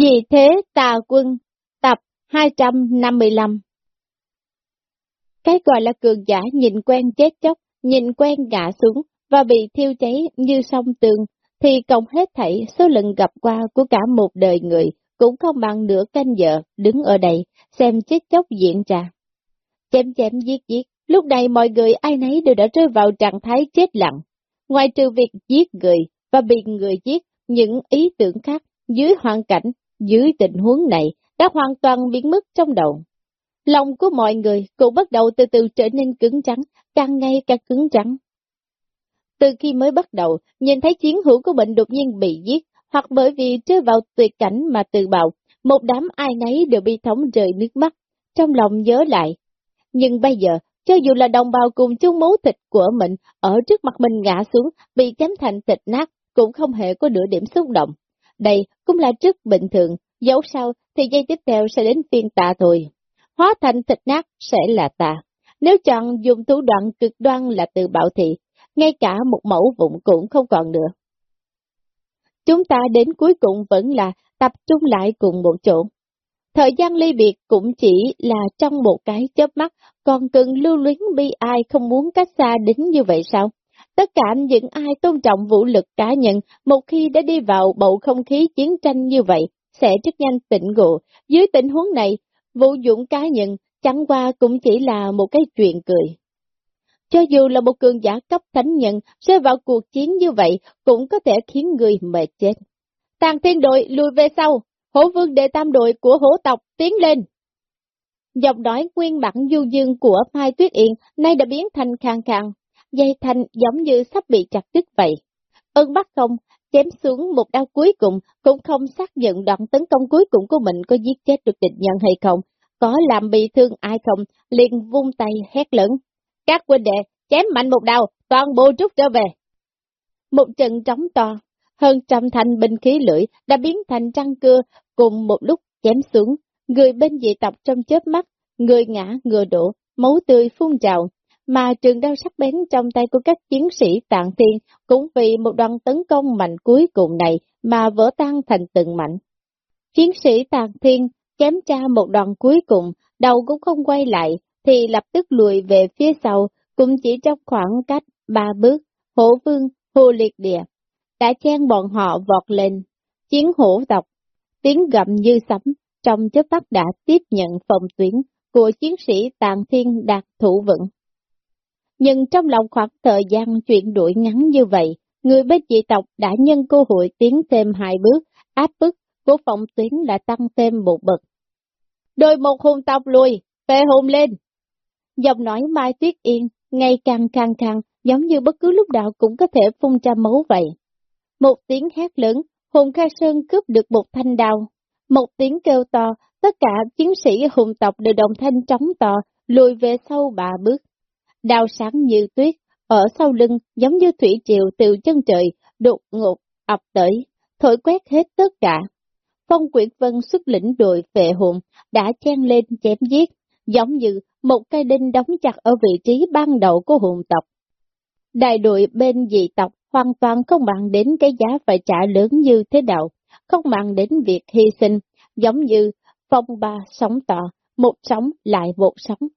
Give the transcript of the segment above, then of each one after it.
Vì thế tà quân, tập 255 Cái gọi là cường giả nhìn quen chết chóc, nhìn quen ngã xuống và bị thiêu cháy như sông tường, thì cộng hết thảy số lần gặp qua của cả một đời người cũng không bằng nửa canh giờ đứng ở đây xem chết chóc diễn ra. Chém chém giết giết, lúc này mọi người ai nấy đều đã rơi vào trạng thái chết lặng. Ngoài trừ việc giết người và bị người giết, những ý tưởng khác dưới hoàn cảnh, dưới tình huống này đã hoàn toàn biến mất trong đầu. Lòng của mọi người cũng bắt đầu từ từ trở nên cứng trắng, càng ngày càng cứng trắng. Từ khi mới bắt đầu, nhìn thấy chiến hữu của mình đột nhiên bị giết, hoặc bởi vì rơi vào tuyệt cảnh mà tự bào, một đám ai nấy đều bị thống rời nước mắt, trong lòng nhớ lại. Nhưng bây giờ, cho dù là đồng bào cùng chung máu thịt của mình, ở trước mặt mình ngã xuống, bị chém thành thịt nát, cũng không hề có nửa điểm xúc động. Đây cũng là rất bình thường, dẫu sao thì dây tiếp theo sẽ đến phiên ta thôi. Hóa thành thịt nát sẽ là ta. Nếu chọn dùng thủ đoạn cực đoan là từ bạo thị, ngay cả một mẫu vụn cũng không còn nữa. Chúng ta đến cuối cùng vẫn là tập trung lại cùng một chỗ. Thời gian ly biệt cũng chỉ là trong một cái chớp mắt, còn cần lưu luyến bi ai không muốn cách xa đến như vậy sao? Tất cả những ai tôn trọng vũ lực cá nhân, một khi đã đi vào bầu không khí chiến tranh như vậy, sẽ rất nhanh tỉnh ngộ. Dưới tình huống này, vũ dụng cá nhân chẳng qua cũng chỉ là một cái chuyện cười. Cho dù là một cường giả cấp thánh nhân, rơi vào cuộc chiến như vậy cũng có thể khiến người mệt chết. Tàng thiên đội lùi về sau, hổ vương đệ tam đội của hổ tộc tiến lên. Giọng nói nguyên bản du dương của Mai Tuyết Yên nay đã biến thành khang khang, dây thanh giống như sắp bị chặt đứt vậy. Ân bắt không, chém xuống một đau cuối cùng, cũng không xác nhận đoạn tấn công cuối cùng của mình có giết chết được địch nhân hay không, có làm bị thương ai không, liền vung tay hét lớn. Các huynh đệ, chém mạnh một đau, toàn bộ rút trở về. Một trận trống to, hơn trăm thanh binh khí lưỡi đã biến thành trăng cưa cùng một lúc chém xuống, người bên dị tộc trong chớp mắt, người ngã ngừa đổ, máu tươi phun trào, mà trường đao sắc bén trong tay của các chiến sĩ tạng thiên cũng vì một đoàn tấn công mạnh cuối cùng này mà vỡ tan thành từng mảnh. Chiến sĩ tạng thiên chém tra một đoàn cuối cùng, đầu cũng không quay lại, thì lập tức lùi về phía sau, cũng chỉ trong khoảng cách ba bước, hổ vương, hồ liệt địa, đã chen bọn họ vọt lên, chiến hổ tộc, tiếng gầm như sấm, trong chớp mắt đã tiếp nhận phòng tuyến của chiến sĩ tàn thiên đạt thủ vững. Nhưng trong lòng khoảng thời gian chuyển đổi ngắn như vậy, người bên dị tộc đã nhân cơ hội tiến thêm hai bước, áp bức của phòng tuyến là tăng thêm một bậc. Đôi một hùng tộc lùi, về hùng lên! Giọng nói Mai Tuyết Yên, ngày càng càng càng, giống như bất cứ lúc nào cũng có thể phun ra máu vậy. Một tiếng hét lớn, Hùng kha Sơn cướp được một thanh đao. Một tiếng kêu to, tất cả chiến sĩ hùng tộc đều đồng thanh trống to, lùi về sau ba bước. Đao sáng như tuyết, ở sau lưng giống như thủy triều từ chân trời, đột ngột, ập tới, thổi quét hết tất cả. Phong Quyệt Vân xuất lĩnh đội vệ hùng đã chen lên chém giết, giống như một cây đinh đóng chặt ở vị trí ban đầu của hùng tộc. Đại đội bên dị tộc hoàn toàn không bằng đến cái giá phải trả lớn như thế nào, không bằng đến việc hy sinh, giống như phong ba sóng to, một sóng lại một sóng.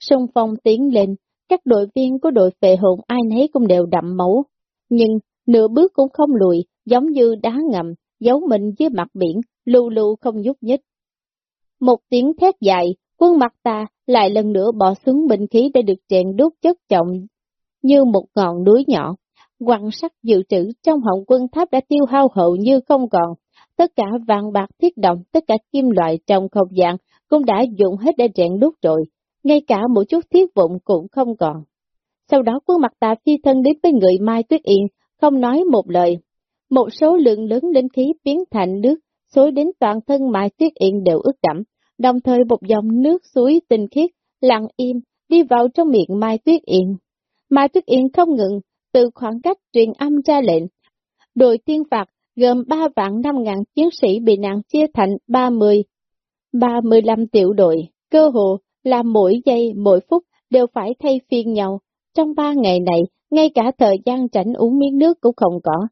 Xung phong tiến lên, các đội viên của đội phệ hồn ai nấy cũng đều đậm máu, nhưng nửa bước cũng không lùi, giống như đá ngầm, giấu mình dưới mặt biển, lưu lưu không nhúc nhích. Một tiếng thét dài, quân mặt ta lại lần nữa bỏ xuống bình khí để được chèn đốt chất trọng như một ngọn núi nhỏ. Quặng sắt dự trữ trong họng quân tháp đã tiêu hao hậu như không còn. Tất cả vàng bạc thiết động, tất cả kim loại trong không gian cũng đã dụng hết để rèn đốt rồi, ngay cả một chút thiết vụng cũng không còn. Sau đó quân mặt tà phi thân đến với người Mai Tuyết Yên, không nói một lời. Một số lượng lớn linh khí biến thành nước, xối đến toàn thân Mai Tuyết Yên đều ướt đẫm, đồng thời một dòng nước suối tinh khiết, lặng im, đi vào trong miệng Mai Tuyết Yên. Mai Tuyết Yên không ngừng, từ khoảng cách truyền âm ra lệnh. Đội tiên phạt gồm 3 vạn 5 ngàn chiến sĩ bị nạn chia thành 30, 35 tiểu đội, cơ hồ là mỗi giây mỗi phút đều phải thay phiên nhau. Trong ba ngày này, ngay cả thời gian tránh uống miếng nước cũng không có.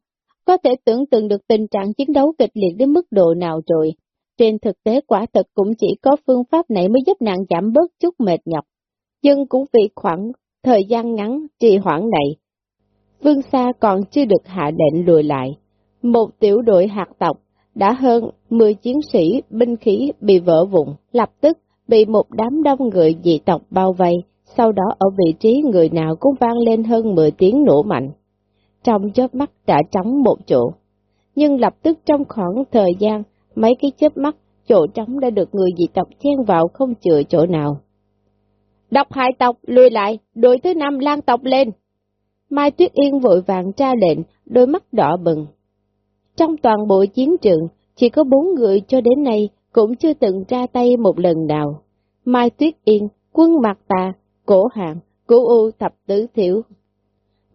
Có thể tưởng tượng được tình trạng chiến đấu kịch liệt đến mức độ nào rồi. Trên thực tế quả thật cũng chỉ có phương pháp này mới giúp nàng giảm bớt chút mệt nhọc. Nhưng cũng vì khoảng thời gian ngắn trì hoãn này, Vương Sa còn chưa được hạ lệnh lùi lại. Một tiểu đội hạt tộc đã hơn 10 chiến sĩ binh khí bị vỡ vụn, lập tức bị một đám đông người dị tộc bao vây, sau đó ở vị trí người nào cũng vang lên hơn 10 tiếng nổ mạnh. Trong chớp mắt đã trống một chỗ, nhưng lập tức trong khoảng thời gian, mấy cái chớp mắt, chỗ trống đã được người dị tộc chen vào không chừa chỗ nào. Độc hại tộc, lùi lại, đội thứ năm lan tộc lên. Mai Tuyết Yên vội vàng tra lệnh, đôi mắt đỏ bừng. Trong toàn bộ chiến trường, chỉ có bốn người cho đến nay cũng chưa từng ra tay một lần nào. Mai Tuyết Yên, quân Mạc Tà, Cổ Hạng, Cổ U Thập Tứ Thiểu.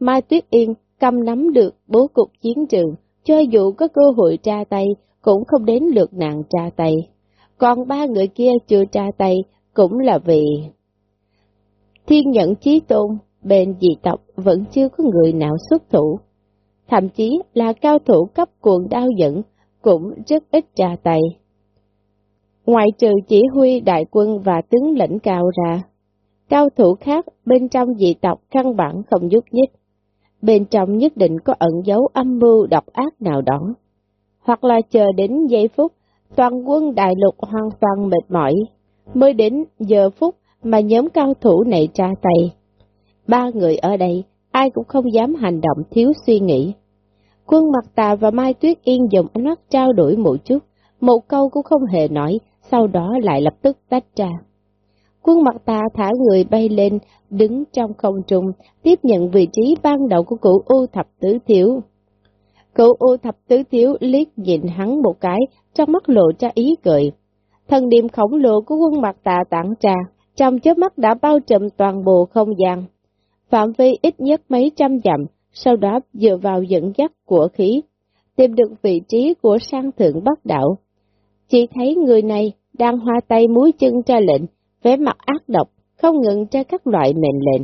Mai Tuyết Yên cầm nắm được bố cục chiến trường, cho dù có cơ hội tra tay, cũng không đến lượt nàng tra tay. Còn ba người kia chưa tra tay, cũng là vì... Thiên nhận chí tôn, bên dị tộc vẫn chưa có người nào xuất thủ. Thậm chí là cao thủ cấp cuồng đao dẫn, cũng rất ít tra tay ngoại trừ chỉ huy đại quân và tướng lĩnh cao ra, cao thủ khác bên trong dị tộc căn bản không giúp nhích. Bên trong nhất định có ẩn dấu âm mưu độc ác nào đó. Hoặc là chờ đến giây phút, toàn quân đại lục hoàn toàn mệt mỏi, mới đến giờ phút mà nhóm cao thủ này tra tay. Ba người ở đây, ai cũng không dám hành động thiếu suy nghĩ. Quân mặt tà và Mai Tuyết Yên dùng ánh mắt trao đổi một chút, một câu cũng không hề nói, sau đó lại lập tức tách ra. Quân mặt tà thả người bay lên, đứng trong không trung, tiếp nhận vị trí ban đầu của cụ U Thập Tứ Thiếu. Cụ U Thập Tứ Thiếu liếc nhìn hắn một cái, trong mắt lộ ra ý cười. Thần điểm khổng lồ của quân mặt tà tản trà, trong chớp mắt đã bao trùm toàn bộ không gian. Phạm vi ít nhất mấy trăm dặm, sau đó dựa vào dẫn dắt của khí, tìm được vị trí của sang thượng bắc đảo. Chỉ thấy người này đang hoa tay múi chân ra lệnh, vẻ mặt ác độc, không ngừng ra các loại mệnh lệnh.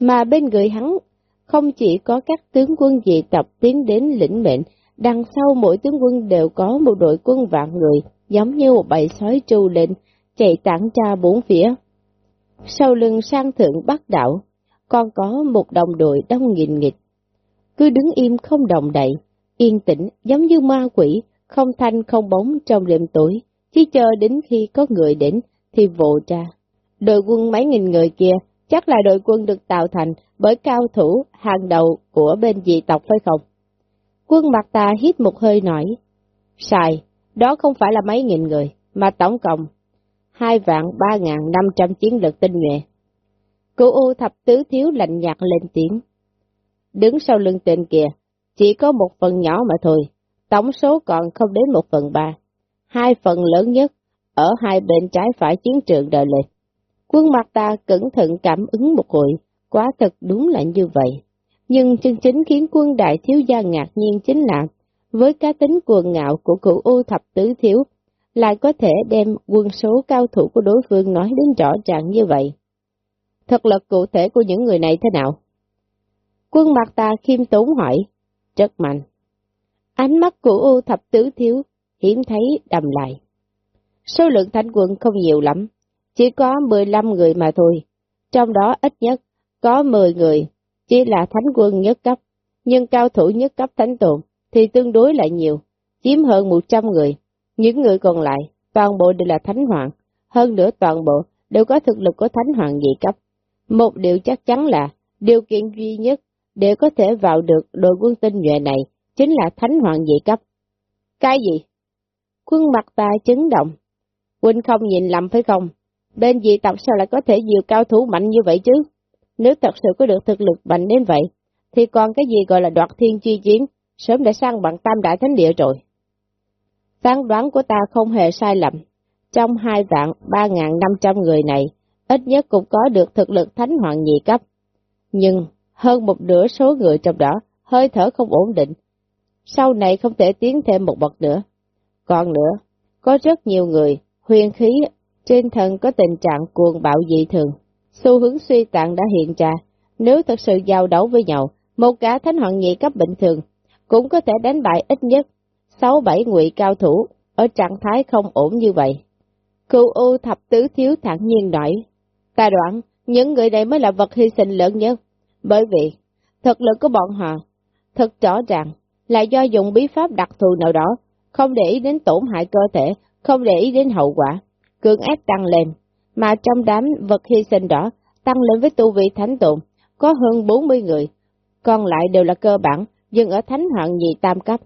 Mà bên người hắn không chỉ có các tướng quân dị tộc tiến đến lĩnh mệnh, đằng sau mỗi tướng quân đều có một đội quân vạn người, giống như một bầy sói trù lên, chạy tản ra bốn phía. Sau lưng sang thượng bắc đảo, còn có một đồng đội đông nghìn nghịch. Cứ đứng im không động đậy, yên tĩnh giống như ma quỷ, không thanh không bóng trong đêm tối, chỉ chờ đến khi có người đến thì vộ ra. Đội quân mấy nghìn người kia chắc là đội quân được tạo thành bởi cao thủ hàng đầu của bên dị tộc phải không? Quân mặt ta hít một hơi nổi. sai, đó không phải là mấy nghìn người, mà tổng cộng hai vạn ba ngàn năm trăm chiến lực tinh nhuệ. Cụ U thập tứ thiếu lạnh nhạt lên tiếng. Đứng sau lưng tên kia, chỉ có một phần nhỏ mà thôi, tổng số còn không đến một phần ba. Hai phần lớn nhất, ở hai bên trái phải chiến trường đời lịch. Quân mặt ta cẩn thận cảm ứng một hồi, quá thật đúng là như vậy. Nhưng chân chính khiến quân đại thiếu gia ngạc nhiên chính là, với cá tính cuồng ngạo của cụ U thập tứ thiếu, lại có thể đem quân số cao thủ của đối phương nói đến rõ ràng như vậy. Thực lực cụ thể của những người này thế nào? Quân mặt ta khiêm tốn hỏi, rất mạnh. Ánh mắt của U thập tứ thiếu, hiếm thấy đầm lại. Số lượng thanh quân không nhiều lắm, chỉ có 15 người mà thôi. Trong đó ít nhất có 10 người, chỉ là thánh quân nhất cấp, nhưng cao thủ nhất cấp thánh tồn thì tương đối lại nhiều, chiếm hơn 100 người. Những người còn lại, toàn bộ đều là thánh hoàng, hơn nữa toàn bộ đều có thực lực của thánh hoàng dị cấp. Một điều chắc chắn là, điều kiện duy nhất để có thể vào được đội quân tinh nhuệ này chính là thánh hoàng dị cấp. Cái gì? Khuôn mặt ta chấn động. Huynh không nhìn lầm phải không? Bên dị tộc sao lại có thể nhiều cao thủ mạnh như vậy chứ? Nếu thật sự có được thực lực mạnh đến vậy, thì còn cái gì gọi là đoạt thiên chi chiến, sớm đã sang bằng tam đại thánh địa rồi. Phán đoán của ta không hề sai lầm. Trong hai vạn ba ngàn năm trăm người này, ít nhất cũng có được thực lực thánh hoàng nhị cấp. Nhưng, hơn một nửa số người trong đó, hơi thở không ổn định. Sau này không thể tiến thêm một bậc nữa. Còn nữa, có rất nhiều người, huyền khí trên thân có tình trạng cuồng bạo dị thường. Xu hướng suy tạng đã hiện ra, nếu thật sự giao đấu với nhau, một gã thánh hoàng nhị cấp bình thường, cũng có thể đánh bại ít nhất 6-7 ngụy cao thủ ở trạng thái không ổn như vậy. Cựu U thập tứ thiếu thẳng nhiên nói, ta đoạn, những người này mới là vật hy sinh lớn nhất, bởi vì thực lực của bọn họ thật rõ ràng là do dùng bí pháp đặc thù nào đó, không để ý đến tổn hại cơ thể, không để ý đến hậu quả, cường ép tăng lên, mà trong đám vật hy sinh đó, tăng lên với tu vị thánh tụng, có hơn 40 người, còn lại đều là cơ bản, dừng ở thánh hoàng nhị tam cấp.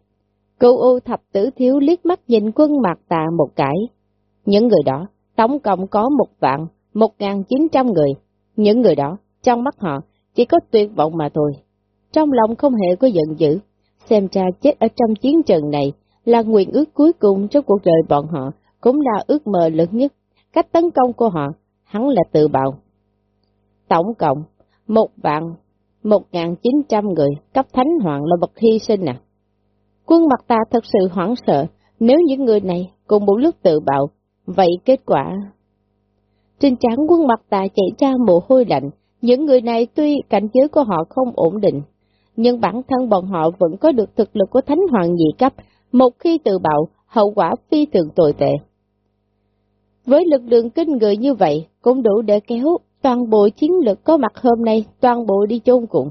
Cựu U thập tử thiếu liếc mắt nhìn quân mạc tà một cái. Những người đó, tổng cộng có một vạn, một ngàn chín trăm người. Những người đó, trong mắt họ, chỉ có tuyệt vọng mà thôi. Trong lòng không hề có giận dữ, xem ra chết ở trong chiến trận này là nguyện ước cuối cùng trong cuộc đời bọn họ, cũng là ước mơ lớn nhất. Cách tấn công của họ, hắn là tự bạo. Tổng cộng, một vạn, một ngàn chín trăm người, cấp thánh hoàng là bậc hy sinh à. Quân mặt ta thật sự hoảng sợ, nếu những người này cùng một lúc tự bạo, vậy kết quả... Trên trán quân mặt ta chạy ra mồ hôi lạnh, những người này tuy cảnh giới của họ không ổn định, nhưng bản thân bọn họ vẫn có được thực lực của thánh hoàng nhị cấp, một khi tự bạo, hậu quả phi thường tồi tệ. Với lực lượng kinh người như vậy, cũng đủ để kéo toàn bộ chiến lực có mặt hôm nay, toàn bộ đi chôn cùng.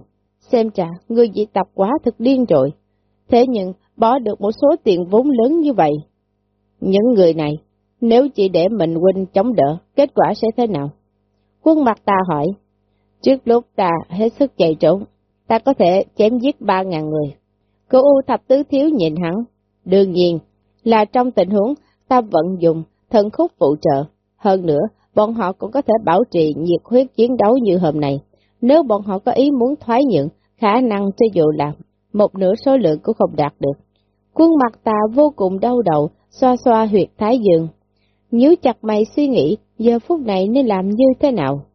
Xem chả người dị tập quá thực điên rồi. Thế nhưng, bỏ được một số tiền vốn lớn như vậy. Những người này, nếu chỉ để mình huynh chống đỡ, kết quả sẽ thế nào? Quân mặt ta hỏi, trước lúc ta hết sức chạy trốn, ta có thể chém giết ba ngàn người. Cô U thập tứ thiếu nhìn hắn, đương nhiên là trong tình huống ta vận dụng thân khúc phụ trợ. Hơn nữa, bọn họ cũng có thể bảo trì nhiệt huyết chiến đấu như hôm nay. Nếu bọn họ có ý muốn thoái nhượng, khả năng cho dù là một nửa số lượng cũng không đạt được. Quân mặt ta vô cùng đau đầu, xoa xoa huyệt thái dương. Nhíu chặt mày suy nghĩ, giờ phút này nên làm như thế nào?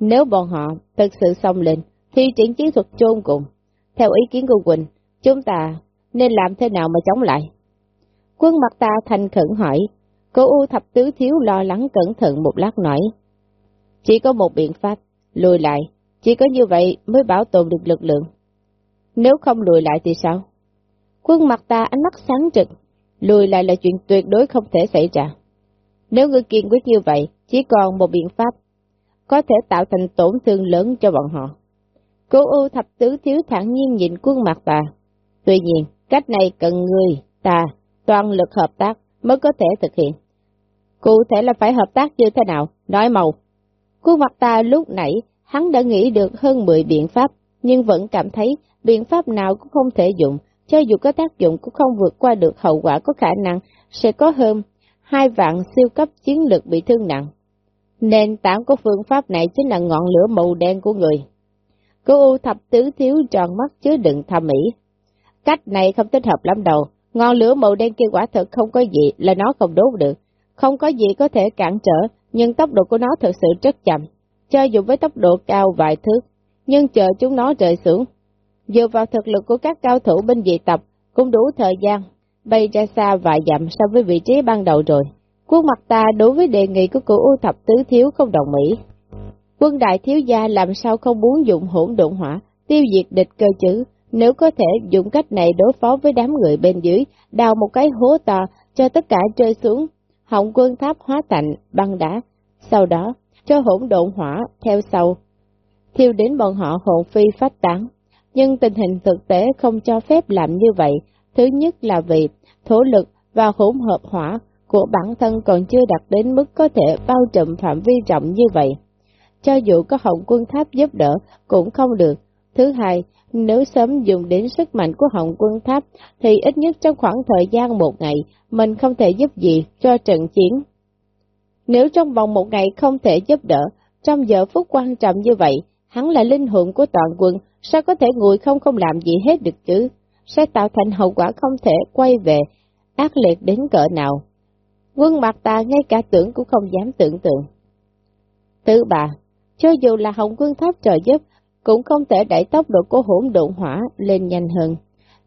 Nếu bọn họ thực sự xông lên, thì triển chiến thuật chôn cùng. Theo ý kiến của Quỳnh, chúng ta nên làm thế nào mà chống lại? Quân mặt ta thành khẩn hỏi, cô U thập tứ thiếu lo lắng cẩn thận một lát nói. Chỉ có một biện pháp, lùi lại, chỉ có như vậy mới bảo tồn được lực lượng. Nếu không lùi lại thì sao? Quân mặt ta ánh mắt sáng trực, lùi lại là chuyện tuyệt đối không thể xảy ra. Nếu người kiên quyết như vậy, chỉ còn một biện pháp, có thể tạo thành tổn thương lớn cho bọn họ. Cô U thập tứ thiếu thẳng nhiên nhìn quân mặt ta. Tuy nhiên, cách này cần người, ta, toàn lực hợp tác mới có thể thực hiện. Cụ thể là phải hợp tác như thế nào? Nói màu. Khuôn mặt ta lúc nãy, hắn đã nghĩ được hơn 10 biện pháp, nhưng vẫn cảm thấy biện pháp nào cũng không thể dùng cho dù có tác dụng cũng không vượt qua được hậu quả có khả năng sẽ có hơn hai vạn siêu cấp chiến lược bị thương nặng. Nền tảng của phương pháp này chính là ngọn lửa màu đen của người. Cô U thập tứ thiếu tròn mắt chứa đựng thầm mỹ. Cách này không thích hợp lắm đâu, ngọn lửa màu đen kia quả thật không có gì là nó không đốt được. Không có gì có thể cản trở, nhưng tốc độ của nó thật sự rất chậm. Cho dù với tốc độ cao vài thước, nhưng chờ chúng nó rời xuống. Dựa vào thực lực của các cao thủ bên dị tập, cũng đủ thời gian, bay ra xa vài dặm so với vị trí ban đầu rồi. Quân mặt ta đối với đề nghị của cửu U thập tứ thiếu không đồng ý. Quân đại thiếu gia làm sao không muốn dùng hỗn độn hỏa, tiêu diệt địch cơ chứ, nếu có thể dùng cách này đối phó với đám người bên dưới, đào một cái hố to cho tất cả rơi xuống, họng quân tháp hóa thành băng đá, sau đó cho hỗn độn hỏa theo sau, thiêu đến bọn họ hồn phi phát tán. Nhưng tình hình thực tế không cho phép làm như vậy, thứ nhất là vì thổ lực và hỗn hợp hỏa của bản thân còn chưa đạt đến mức có thể bao trùm phạm vi rộng như vậy. Cho dù có hồng quân tháp giúp đỡ cũng không được. Thứ hai, nếu sớm dùng đến sức mạnh của hồng quân tháp, thì ít nhất trong khoảng thời gian một ngày, mình không thể giúp gì cho trận chiến. Nếu trong vòng một ngày không thể giúp đỡ, trong giờ phút quan trọng như vậy, hắn là linh hồn của toàn quân, sao có thể ngồi không không làm gì hết được chứ? Sẽ tạo thành hậu quả không thể quay về, ác liệt đến cỡ nào. Quân mặt ta ngay cả tưởng cũng không dám tưởng tượng. Thứ ba, cho dù là hồng quân tháp trợ giúp, cũng không thể đẩy tốc độ của hỗn độn hỏa lên nhanh hơn.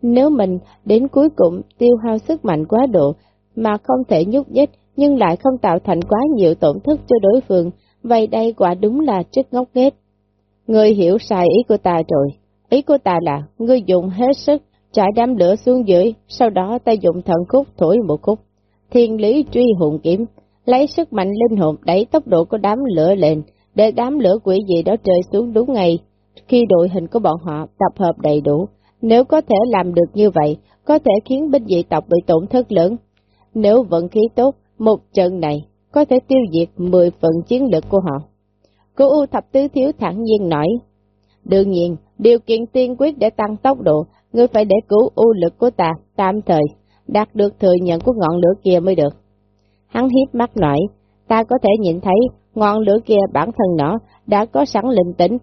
Nếu mình đến cuối cùng tiêu hao sức mạnh quá độ mà không thể nhúc nhích nhưng lại không tạo thành quá nhiều tổn thất cho đối phương, vậy đây quả đúng là chất ngốc nghếch. Ngươi hiểu sai ý của ta rồi, ý của ta là ngươi dùng hết sức trải đám lửa xuống dưới, sau đó ta dùng thần khúc thổi một khúc. Thiên lý truy hồn kiếm, lấy sức mạnh linh hồn đẩy tốc độ của đám lửa lên, để đám lửa quỷ gì đó rơi xuống đúng ngày, khi đội hình của bọn họ tập hợp đầy đủ. Nếu có thể làm được như vậy, có thể khiến binh dị tộc bị tổn thất lớn. Nếu vận khí tốt, một trận này có thể tiêu diệt 10 phần chiến lực của họ. Cô U thập tứ thiếu thẳng nhiên nói, đương nhiên, điều kiện tiên quyết để tăng tốc độ, ngươi phải để cứu U lực của ta, tạm thời, đạt được thừa nhận của ngọn lửa kia mới được. Hắn hiếp mắt nói, ta có thể nhìn thấy ngọn lửa kia bản thân nó đã có sẵn linh tính,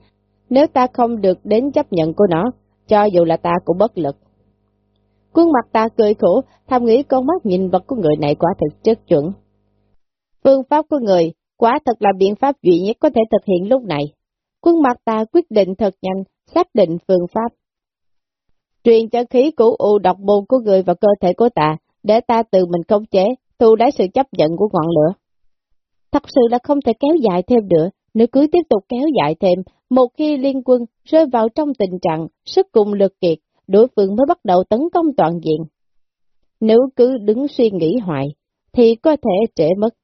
nếu ta không được đến chấp nhận của nó, cho dù là ta cũng bất lực. Quân mặt ta cười khổ, tham nghĩ con mắt nhìn vật của người này quả thực rất chuẩn. Phương pháp của người, quả thật là biện pháp duy nhất có thể thực hiện lúc này. Quân mặt ta quyết định thật nhanh, xác định phương pháp. Truyền cho khí của u độc môn của người vào cơ thể của ta, để ta tự mình khống chế, thu lấy sự chấp nhận của ngọn lửa. Thật sự là không thể kéo dài thêm nữa, nếu cứ tiếp tục kéo dài thêm, một khi liên quân rơi vào trong tình trạng sức cùng lực kiệt, đối phương mới bắt đầu tấn công toàn diện. Nếu cứ đứng suy nghĩ hoài, thì có thể trễ mất.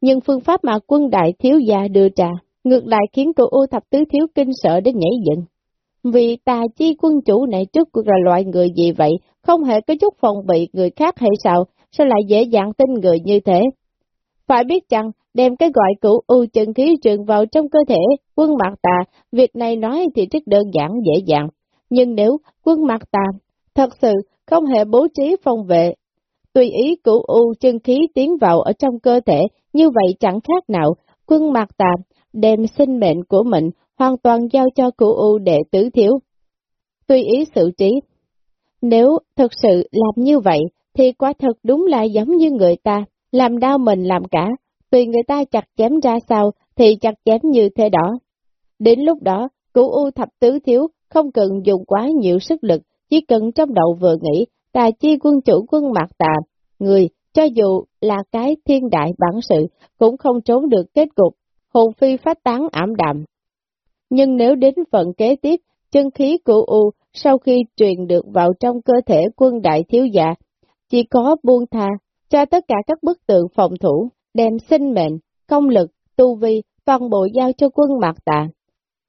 Nhưng phương pháp mà quân đại thiếu gia đưa ra, ngược lại khiến cô ô thập tứ thiếu kinh sợ đến nhảy dựng. Vì tà chi quân chủ này trước cuộc là loại người gì vậy, không hề có chút phòng bị người khác hay sao, sao lại dễ dàng tin người như thế? Phải biết rằng, đem cái gọi cửu u chân khí truyền vào trong cơ thể, quân mặt tà, việc này nói thì rất đơn giản dễ dàng. Nhưng nếu quân mặt tà thật sự không hề bố trí phòng vệ, tùy ý cửu u chân khí tiến vào ở trong cơ thể, như vậy chẳng khác nào, quân mặt tà đem sinh mệnh của mình hoàn toàn giao cho cửu u để tử thiếu. Tùy ý xử trí. Nếu thật sự làm như vậy, thì quả thật đúng là giống như người ta, làm đau mình làm cả, tùy người ta chặt chém ra sao thì chặt chém như thế đó. Đến lúc đó, cửu u thập tứ thiếu không cần dùng quá nhiều sức lực, chỉ cần trong đầu vừa nghĩ, tà chi quân chủ quân mặt tà, người, cho dù là cái thiên đại bản sự, cũng không trốn được kết cục, hồn phi phát tán ảm đạm. Nhưng nếu đến phần kế tiếp, chân khí của U sau khi truyền được vào trong cơ thể quân đại thiếu dạ, chỉ có buông tha cho tất cả các bức tượng phòng thủ, đem sinh mệnh, công lực, tu vi, toàn bộ giao cho quân mạc tà.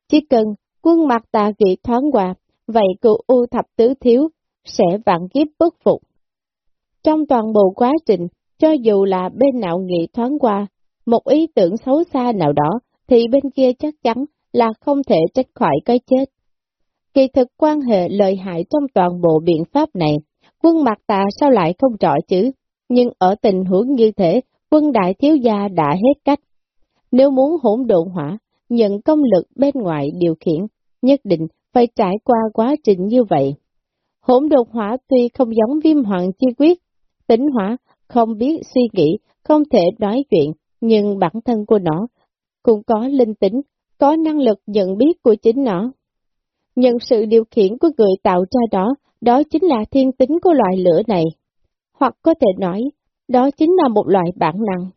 Chỉ cần quân mạc tà kỵ thoáng qua, vậy cựu U thập tứ thiếu sẽ vạn kiếp bất phục. Trong toàn bộ quá trình, cho dù là bên nào nghị thoáng qua, một ý tưởng xấu xa nào đó, thì bên kia chắc chắn là không thể trách khỏi cái chết. Kỳ thực quan hệ lợi hại trong toàn bộ biện pháp này, quân mặt tà sao lại không rõ chứ? Nhưng ở tình huống như thế, quân đại thiếu gia đã hết cách. Nếu muốn hỗn độn hỏa, nhận công lực bên ngoài điều khiển, nhất định phải trải qua quá trình như vậy. Hỗn độn hỏa tuy không giống viêm hoàng chi quyết, tính hỏa không biết suy nghĩ, không thể nói chuyện, nhưng bản thân của nó cũng có linh tính, có năng lực nhận biết của chính nó. Nhận sự điều khiển của người tạo ra đó, đó chính là thiên tính của loại lửa này. Hoặc có thể nói, đó chính là một loại bản năng.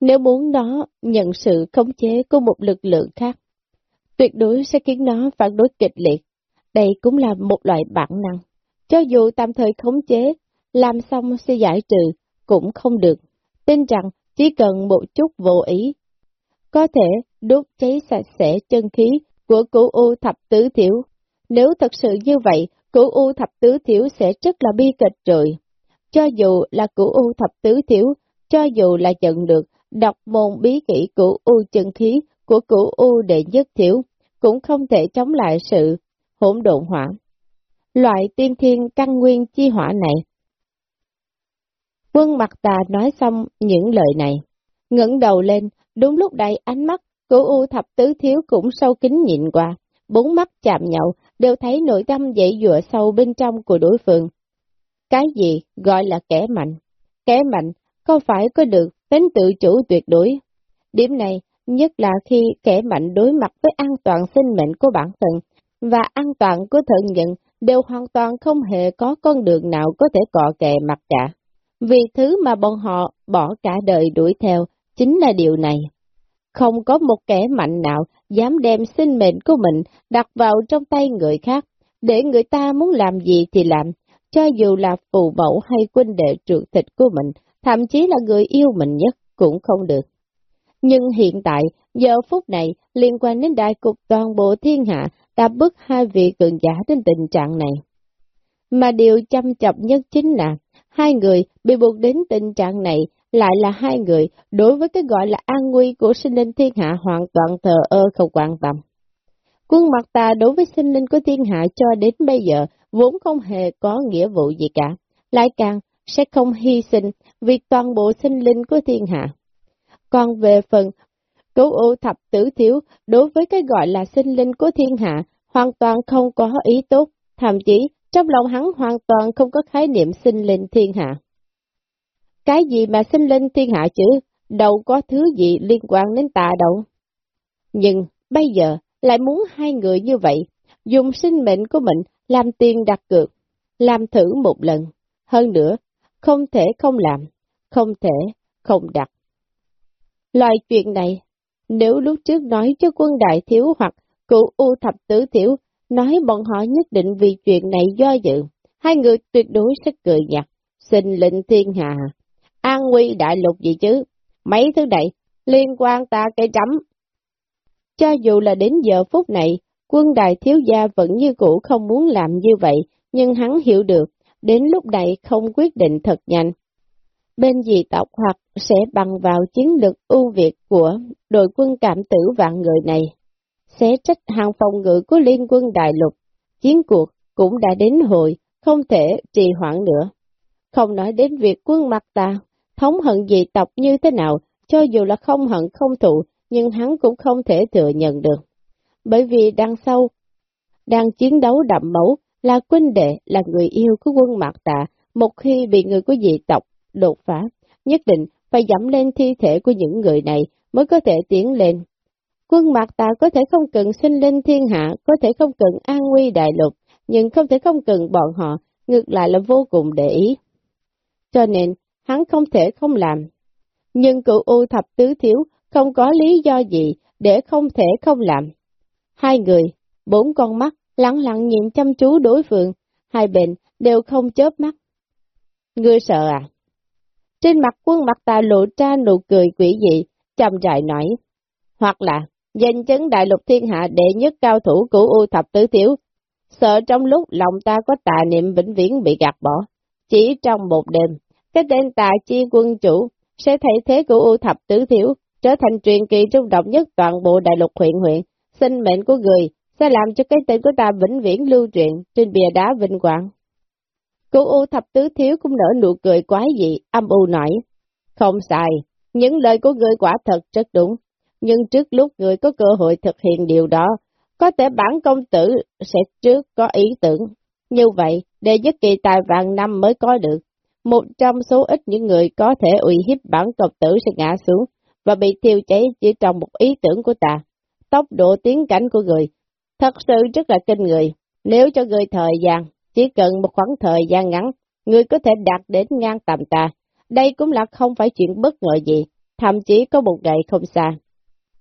Nếu muốn nó nhận sự khống chế của một lực lượng khác, tuyệt đối sẽ khiến nó phản đối kịch liệt. Đây cũng là một loại bản năng. Cho dù tạm thời khống chế, làm xong sẽ giải trừ, cũng không được. Tin rằng chỉ cần một chút vô ý, có thể đốt cháy sạch sẽ chân khí của cửu U thập tứ tiểu. Nếu thật sự như vậy, cửu U thập tứ tiểu sẽ rất là bi kịch rồi. Cho dù là cửu U thập tứ thiếu, cho dù là nhận được đọc môn bí kỹ cửu U chân khí của cửu U đệ nhất thiếu, cũng không thể chống lại sự hỗn độn hỏa. Loại tiên thiên căn nguyên chi hỏa này. Quân mặt tà nói xong những lời này, ngẩng đầu lên, đúng lúc đây ánh mắt cửu U thập tứ thiếu cũng sâu kính nhìn qua, bốn mắt chạm nhậu đều thấy nội tâm dậy dựa sâu bên trong của đối phương. Cái gì gọi là kẻ mạnh? Kẻ mạnh không phải có được tính tự chủ tuyệt đối. Điểm này nhất là khi kẻ mạnh đối mặt với an toàn sinh mệnh của bản thân và an toàn của thân nhận đều hoàn toàn không hề có con đường nào có thể cọ kè mặt cả. Vì thứ mà bọn họ bỏ cả đời đuổi theo chính là điều này. Không có một kẻ mạnh nào dám đem sinh mệnh của mình đặt vào trong tay người khác, để người ta muốn làm gì thì làm, cho dù là phù mẫu hay quân đệ trượt thịt của mình, thậm chí là người yêu mình nhất cũng không được. Nhưng hiện tại, giờ phút này, liên quan đến đại cục toàn bộ thiên hạ đã bức hai vị cường giả đến tình trạng này. Mà điều chăm chọc nhất chính là, hai người bị buộc đến tình trạng này lại là hai người đối với cái gọi là an nguy của sinh linh thiên hạ hoàn toàn thờ ơ không quan tâm. Quân mặt ta đối với sinh linh của thiên hạ cho đến bây giờ vốn không hề có nghĩa vụ gì cả, lại càng sẽ không hy sinh vì toàn bộ sinh linh của thiên hạ. Còn về phần cứu ô thập tử thiếu đối với cái gọi là sinh linh của thiên hạ hoàn toàn không có ý tốt, thậm chí trong lòng hắn hoàn toàn không có khái niệm sinh linh thiên hạ. Cái gì mà sinh linh thiên hạ chứ, đâu có thứ gì liên quan đến tà đâu. Nhưng bây giờ lại muốn hai người như vậy, dùng sinh mệnh của mình làm tiền đặt cược, làm thử một lần. Hơn nữa, không thể không làm, không thể không đặt. Loại chuyện này, nếu lúc trước nói cho quân đại thiếu hoặc cụ U thập tứ thiếu, nói bọn họ nhất định vì chuyện này do dự, hai người tuyệt đối sẽ cười nhạt, xin lệnh thiên hạ, an nguy đại lục gì chứ, mấy thứ này liên quan ta cái chấm. Cho dù là đến giờ phút này, quân đại thiếu gia vẫn như cũ không muốn làm như vậy, nhưng hắn hiểu được, đến lúc này không quyết định thật nhanh. Bên dị tộc hoặc sẽ bằng vào chiến lược ưu việt của đội quân cảm tử vạn người này, sẽ trách hàng phòng ngự của liên quân đại lục. Chiến cuộc cũng đã đến hồi, không thể trì hoãn nữa. Không nói đến việc quân mặt ta, thống hận dị tộc như thế nào, cho dù là không hận không thụ, nhưng hắn cũng không thể thừa nhận được. Bởi vì đằng sau, đang chiến đấu đậm máu, là quân đệ, là người yêu của quân mạc tạ, một khi bị người của dị tộc đột phá, nhất định phải dẫm lên thi thể của những người này mới có thể tiến lên. Quân mạc tạ có thể không cần sinh linh thiên hạ, có thể không cần an nguy đại lục, nhưng không thể không cần bọn họ, ngược lại là vô cùng để ý. Cho nên, hắn không thể không làm. Nhưng cựu U thập tứ thiếu không có lý do gì để không thể không làm. Hai người, bốn con mắt, lặng lặng nhìn chăm chú đối phương, hai bên đều không chớp mắt. Ngươi sợ à? Trên mặt quân mặt ta lộ ra nụ cười quỷ dị, chăm rãi nói. Hoặc là, danh chấn đại lục thiên hạ đệ nhất cao thủ của U thập tứ thiếu, sợ trong lúc lòng ta có tà niệm vĩnh viễn bị gạt bỏ. Chỉ trong một đêm, cái tên tà chi quân chủ sẽ thay thế của U thập tứ thiếu, trở thành truyền kỳ trung động nhất toàn bộ đại lục huyện huyện, sinh mệnh của người sẽ làm cho cái tên của ta vĩnh viễn lưu truyền trên bìa đá vinh quang. Cô U thập tứ thiếu cũng nở nụ cười quái dị, âm u nói, không sai, những lời của người quả thật rất đúng, nhưng trước lúc người có cơ hội thực hiện điều đó, có thể bản công tử sẽ trước có ý tưởng. Như vậy, để nhất kỳ tài vàng năm mới có được, một trong số ít những người có thể uy hiếp bản công tử sẽ ngã xuống và bị thiêu cháy chỉ trong một ý tưởng của ta. Tốc độ tiến cảnh của người thật sự rất là kinh người. Nếu cho người thời gian, chỉ cần một khoảng thời gian ngắn, người có thể đạt đến ngang tầm ta. Đây cũng là không phải chuyện bất ngờ gì, thậm chí có một ngày không xa.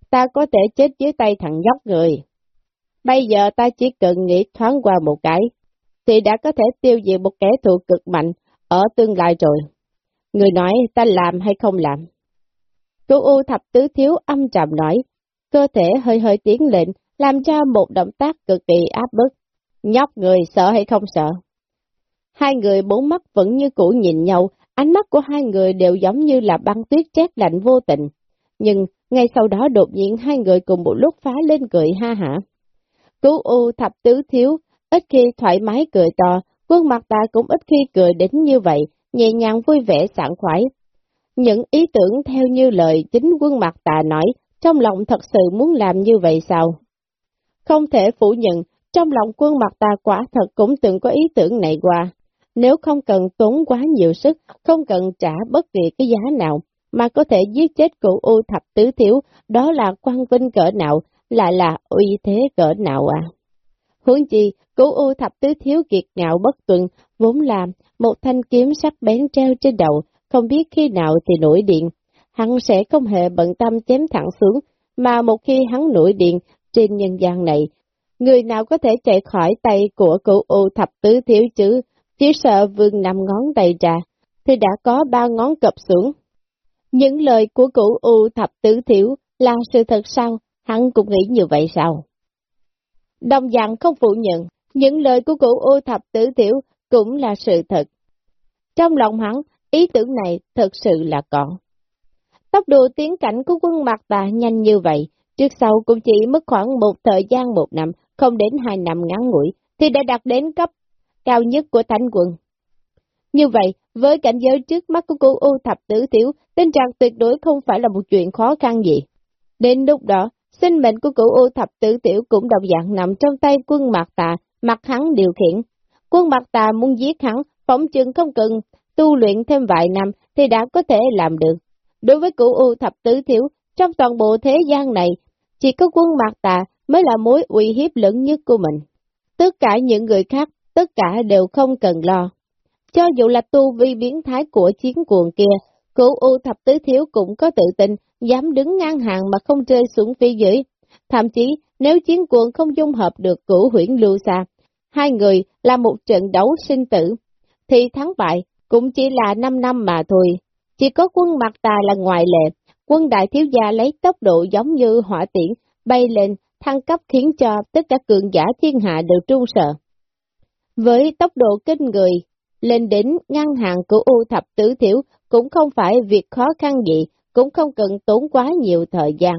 Ta có thể chết dưới tay thằng nhóc người. Bây giờ ta chỉ cần nghĩ thoáng qua một cái, thì đã có thể tiêu diệt một kẻ thù cực mạnh ở tương lai rồi. Người nói ta làm hay không làm? Cô U thập tứ thiếu âm trầm nói, cơ thể hơi hơi tiến lên, làm ra một động tác cực kỳ áp bức. Nhóc người sợ hay không sợ? Hai người bốn mắt vẫn như cũ nhìn nhau, ánh mắt của hai người đều giống như là băng tuyết chết lạnh vô tình. Nhưng ngay sau đó đột nhiên hai người cùng một lúc phá lên cười ha hả. Cứu U thập tứ thiếu, ít khi thoải mái cười to, khuôn mặt ta cũng ít khi cười đến như vậy, nhẹ nhàng vui vẻ sảng khoái. Những ý tưởng theo như lời chính quân mặt tà nói, trong lòng thật sự muốn làm như vậy sao? Không thể phủ nhận, trong lòng quân mặt ta quả thật cũng từng có ý tưởng này qua. Nếu không cần tốn quá nhiều sức, không cần trả bất kỳ cái giá nào, mà có thể giết chết cụ U thập tứ thiếu, đó là quan vinh cỡ nào, lại là uy thế cỡ nào à? Huống chi, cụ U thập tứ thiếu kiệt ngạo bất tuần, vốn là một thanh kiếm sắc bén treo trên đầu, không biết khi nào thì nổi điện. Hắn sẽ không hề bận tâm chém thẳng xuống, mà một khi hắn nổi điện trên nhân gian này, người nào có thể chạy khỏi tay của cụ U thập tứ thiếu chứ, chỉ sợ vương nằm ngón tay trà, thì đã có ba ngón cập xuống. Những lời của cụ U thập tứ thiếu là sự thật sao, hắn cũng nghĩ như vậy sao? Đồng dạng không phủ nhận, những lời của cụ U thập tứ thiếu cũng là sự thật. Trong lòng hắn, ý tưởng này thật sự là còn. Tốc độ tiến cảnh của quân mặt tà nhanh như vậy, trước sau cũng chỉ mất khoảng một thời gian một năm, không đến hai năm ngắn ngủi, thì đã đạt đến cấp cao nhất của thánh quân. Như vậy, với cảnh giới trước mắt của cô U thập tứ thiếu, tình trạng tuyệt đối không phải là một chuyện khó khăn gì. Đến lúc đó, sinh mệnh của cụ U thập tứ tiểu cũng đồng dạng nằm trong tay quân Mạc Tà, mặt hắn điều khiển. Quân Mạc Tà muốn giết hắn, phóng chừng không cần tu luyện thêm vài năm thì đã có thể làm được. Đối với cửu U thập tứ thiếu, trong toàn bộ thế gian này, chỉ có quân Mạc Tà mới là mối uy hiếp lớn nhất của mình. Tất cả những người khác, tất cả đều không cần lo. Cho dù là tu vi biến thái của chiến cuồng kia, cửu U thập tứ thiếu cũng có tự tin, dám đứng ngang hàng mà không rơi xuống phía dưới. Thậm chí, nếu chiến cuồng không dung hợp được cửu huyển lưu xa, hai người là một trận đấu sinh tử, thì thắng bại cũng chỉ là 5 năm mà thôi. Chỉ có quân mặt tà là ngoại lệ, quân đại thiếu gia lấy tốc độ giống như hỏa tiễn, bay lên, thăng cấp khiến cho tất cả cường giả thiên hạ đều trung sợ. Với tốc độ kinh người, lên đến ngăn hàng của U thập tứ thiểu cũng không phải việc khó khăn gì, cũng không cần tốn quá nhiều thời gian.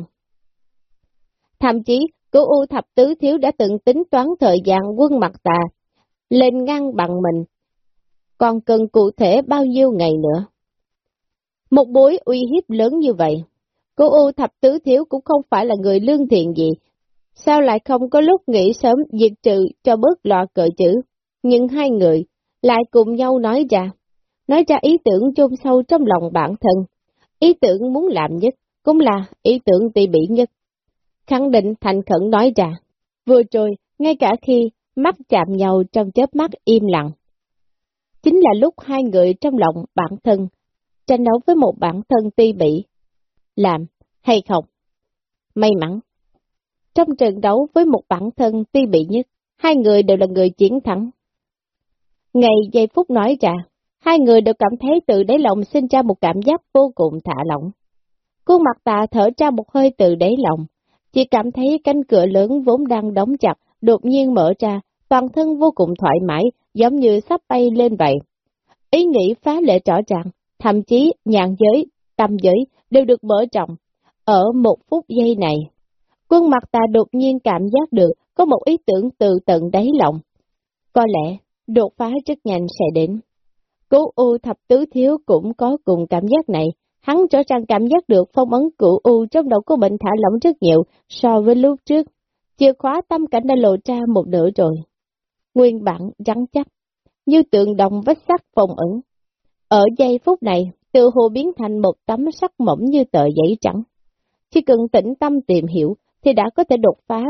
Thậm chí, cửu U thập tứ thiếu đã từng tính toán thời gian quân mặt tà, lên ngăn bằng mình, còn cần cụ thể bao nhiêu ngày nữa. Một bối uy hiếp lớn như vậy, cô U thập tứ thiếu cũng không phải là người lương thiện gì, sao lại không có lúc nghĩ sớm diệt trừ cho bớt lo cờ chữ, nhưng hai người lại cùng nhau nói ra, nói ra ý tưởng chôn sâu trong lòng bản thân, ý tưởng muốn làm nhất, cũng là ý tưởng tỉ bỉ nhất. Khẳng định thành khẩn nói ra, vừa rồi, ngay cả khi mắt chạm nhau trong chớp mắt im lặng. Chính là lúc hai người trong lòng bản thân, tranh đấu với một bản thân ti bị làm hay không? May mắn, trong trận đấu với một bản thân ti bị nhất, hai người đều là người chiến thắng. Ngày giây phút nói ra, hai người đều cảm thấy từ đáy lòng sinh ra một cảm giác vô cùng thả lỏng. Khuôn mặt tạ thở ra một hơi từ đáy lòng, chỉ cảm thấy cánh cửa lớn vốn đang đóng chặt, đột nhiên mở ra, toàn thân vô cùng thoải mái, giống như sắp bay lên vậy. Ý nghĩ phá lệ rõ ràng, thậm chí nhạn giới, tâm giới đều được mở rộng. Ở một phút giây này, quân mặt ta đột nhiên cảm giác được có một ý tưởng từ tận đáy lòng. Có lẽ, đột phá rất nhanh sẽ đến. Cố U thập tứ thiếu cũng có cùng cảm giác này, hắn cho rằng cảm giác được phong ấn của U trong đầu của mình thả lỏng rất nhiều so với lúc trước. Chìa khóa tâm cảnh đã lộ ra một nửa rồi. Nguyên bản rắn chắc, như tượng đồng vách sắt phong ẩn. Ở giây phút này, từ hồ biến thành một tấm sắt mỏng như tờ giấy trắng. Chỉ cần tĩnh tâm tìm hiểu thì đã có thể đột phá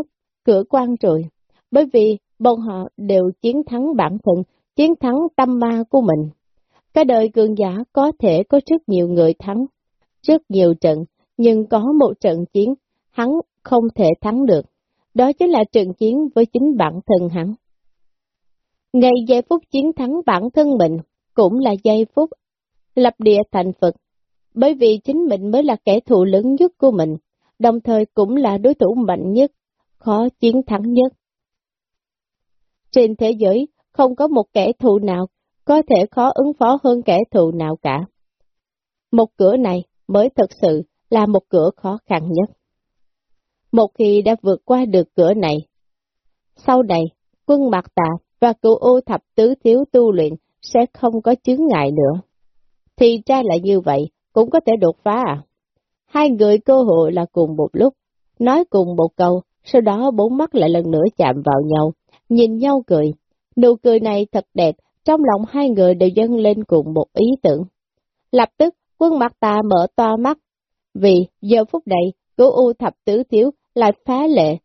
cửa quan rồi, bởi vì bọn họ đều chiến thắng bản thân, chiến thắng tâm ma của mình. Cái đời cường giả có thể có rất nhiều người thắng, rất nhiều trận, nhưng có một trận chiến hắn không thể thắng được. Đó chính là trận chiến với chính bản thân hắn. Ngày giây phút chiến thắng bản thân mình cũng là giây phút lập địa thành Phật, bởi vì chính mình mới là kẻ thù lớn nhất của mình, đồng thời cũng là đối thủ mạnh nhất, khó chiến thắng nhất. Trên thế giới, không có một kẻ thù nào có thể khó ứng phó hơn kẻ thù nào cả. Một cửa này mới thật sự là một cửa khó khăn nhất. Một khi đã vượt qua được cửa này, sau này, quân Mạc Tà và cựu ô thập tứ thiếu tu luyện sẽ không có chứng ngại nữa. Thì ra lại như vậy, cũng có thể đột phá à? Hai người cơ hội là cùng một lúc, nói cùng một câu, sau đó bốn mắt lại lần nữa chạm vào nhau, nhìn nhau cười. Nụ cười này thật đẹp, trong lòng hai người đều dâng lên cùng một ý tưởng. Lập tức, quân mặt ta mở to mắt, vì giờ phút này, cố u thập tứ thiếu lại phá lệ,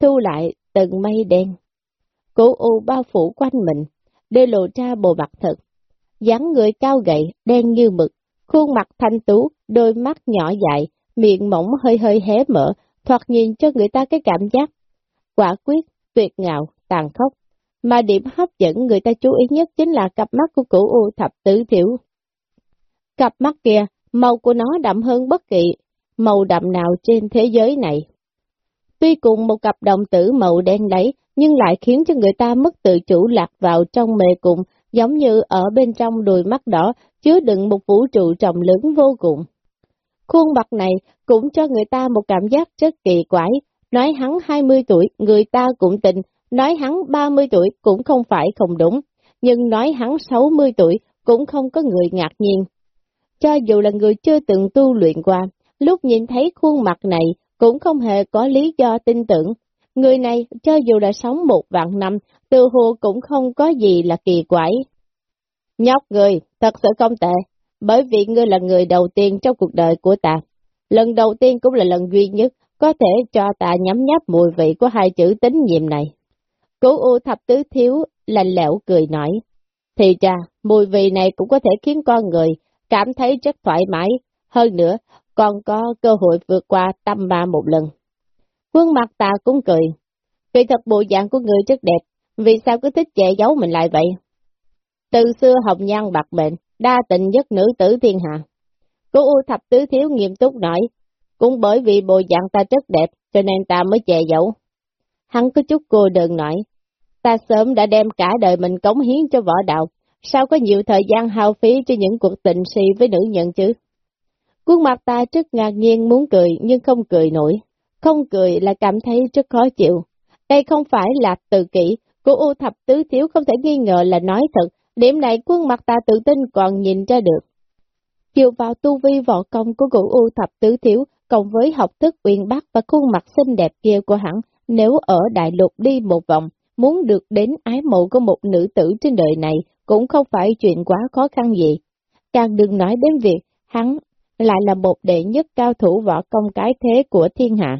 thu lại từng mây đen. Cố u bao phủ quanh mình, để lộ ra bộ mặt thật. dáng người cao gầy, đen như mực, khuôn mặt thanh tú, đôi mắt nhỏ dại, miệng mỏng hơi hơi hé mở, thoạt nhìn cho người ta cái cảm giác quả quyết, tuyệt ngạo, tàn khốc. mà điểm hấp dẫn người ta chú ý nhất chính là cặp mắt của cửu U thập tứ thiểu. Cặp mắt kia, màu của nó đậm hơn bất kỳ màu đậm nào trên thế giới này. Tuy cùng một cặp đồng tử màu đen đấy nhưng lại khiến cho người ta mất tự chủ lạc vào trong mê cung, giống như ở bên trong đôi mắt đỏ, chứa đựng một vũ trụ trọng lớn vô cùng. Khuôn mặt này cũng cho người ta một cảm giác rất kỳ quái, nói hắn 20 tuổi, người ta cũng tình nói hắn 30 tuổi cũng không phải không đúng, nhưng nói hắn 60 tuổi cũng không có người ngạc nhiên. Cho dù là người chưa từng tu luyện qua, lúc nhìn thấy khuôn mặt này cũng không hề có lý do tin tưởng. Người này, cho dù là sống một vạn năm, từ hồ cũng không có gì là kỳ quái. Nhóc người, thật sự không tệ, bởi vì ngươi là người đầu tiên trong cuộc đời của ta. Lần đầu tiên cũng là lần duy nhất có thể cho ta nhắm nháp mùi vị của hai chữ tín nhiệm này. Cố U thập tứ thiếu, lạnh lẽo cười nói. Thì ra, mùi vị này cũng có thể khiến con người cảm thấy rất thoải mái, hơn nữa còn có cơ hội vượt qua tâm ma một lần. Quân mặt ta cũng cười. Kỳ thật bộ dạng của người rất đẹp, vì sao cứ thích che giấu mình lại vậy? Từ xưa hồng nhan bạc mệnh, đa tình nhất nữ tử thiên hạ. Cô U thập tứ thiếu nghiêm túc nói, cũng bởi vì bộ dạng ta rất đẹp, cho nên ta mới che giấu. Hắn có chút cô đơn nói, ta sớm đã đem cả đời mình cống hiến cho võ đạo, sao có nhiều thời gian hao phí cho những cuộc tình si với nữ nhân chứ? Quân mặt ta rất ngạc nhiên muốn cười nhưng không cười nổi, không cười là cảm thấy rất khó chịu. Đây không phải là tự kỷ, của U thập tứ thiếu không thể nghi ngờ là nói thật, điểm này quân mặt ta tự tin còn nhìn ra được. Chiều vào tu vi võ công của cụ U thập tứ thiếu, cộng với học thức uyên bác và khuôn mặt xinh đẹp kia của hắn, nếu ở đại lục đi một vòng, muốn được đến ái mộ của một nữ tử trên đời này cũng không phải chuyện quá khó khăn gì. Càng đừng nói đến việc hắn lại là một đệ nhất cao thủ võ công cái thế của thiên hạ.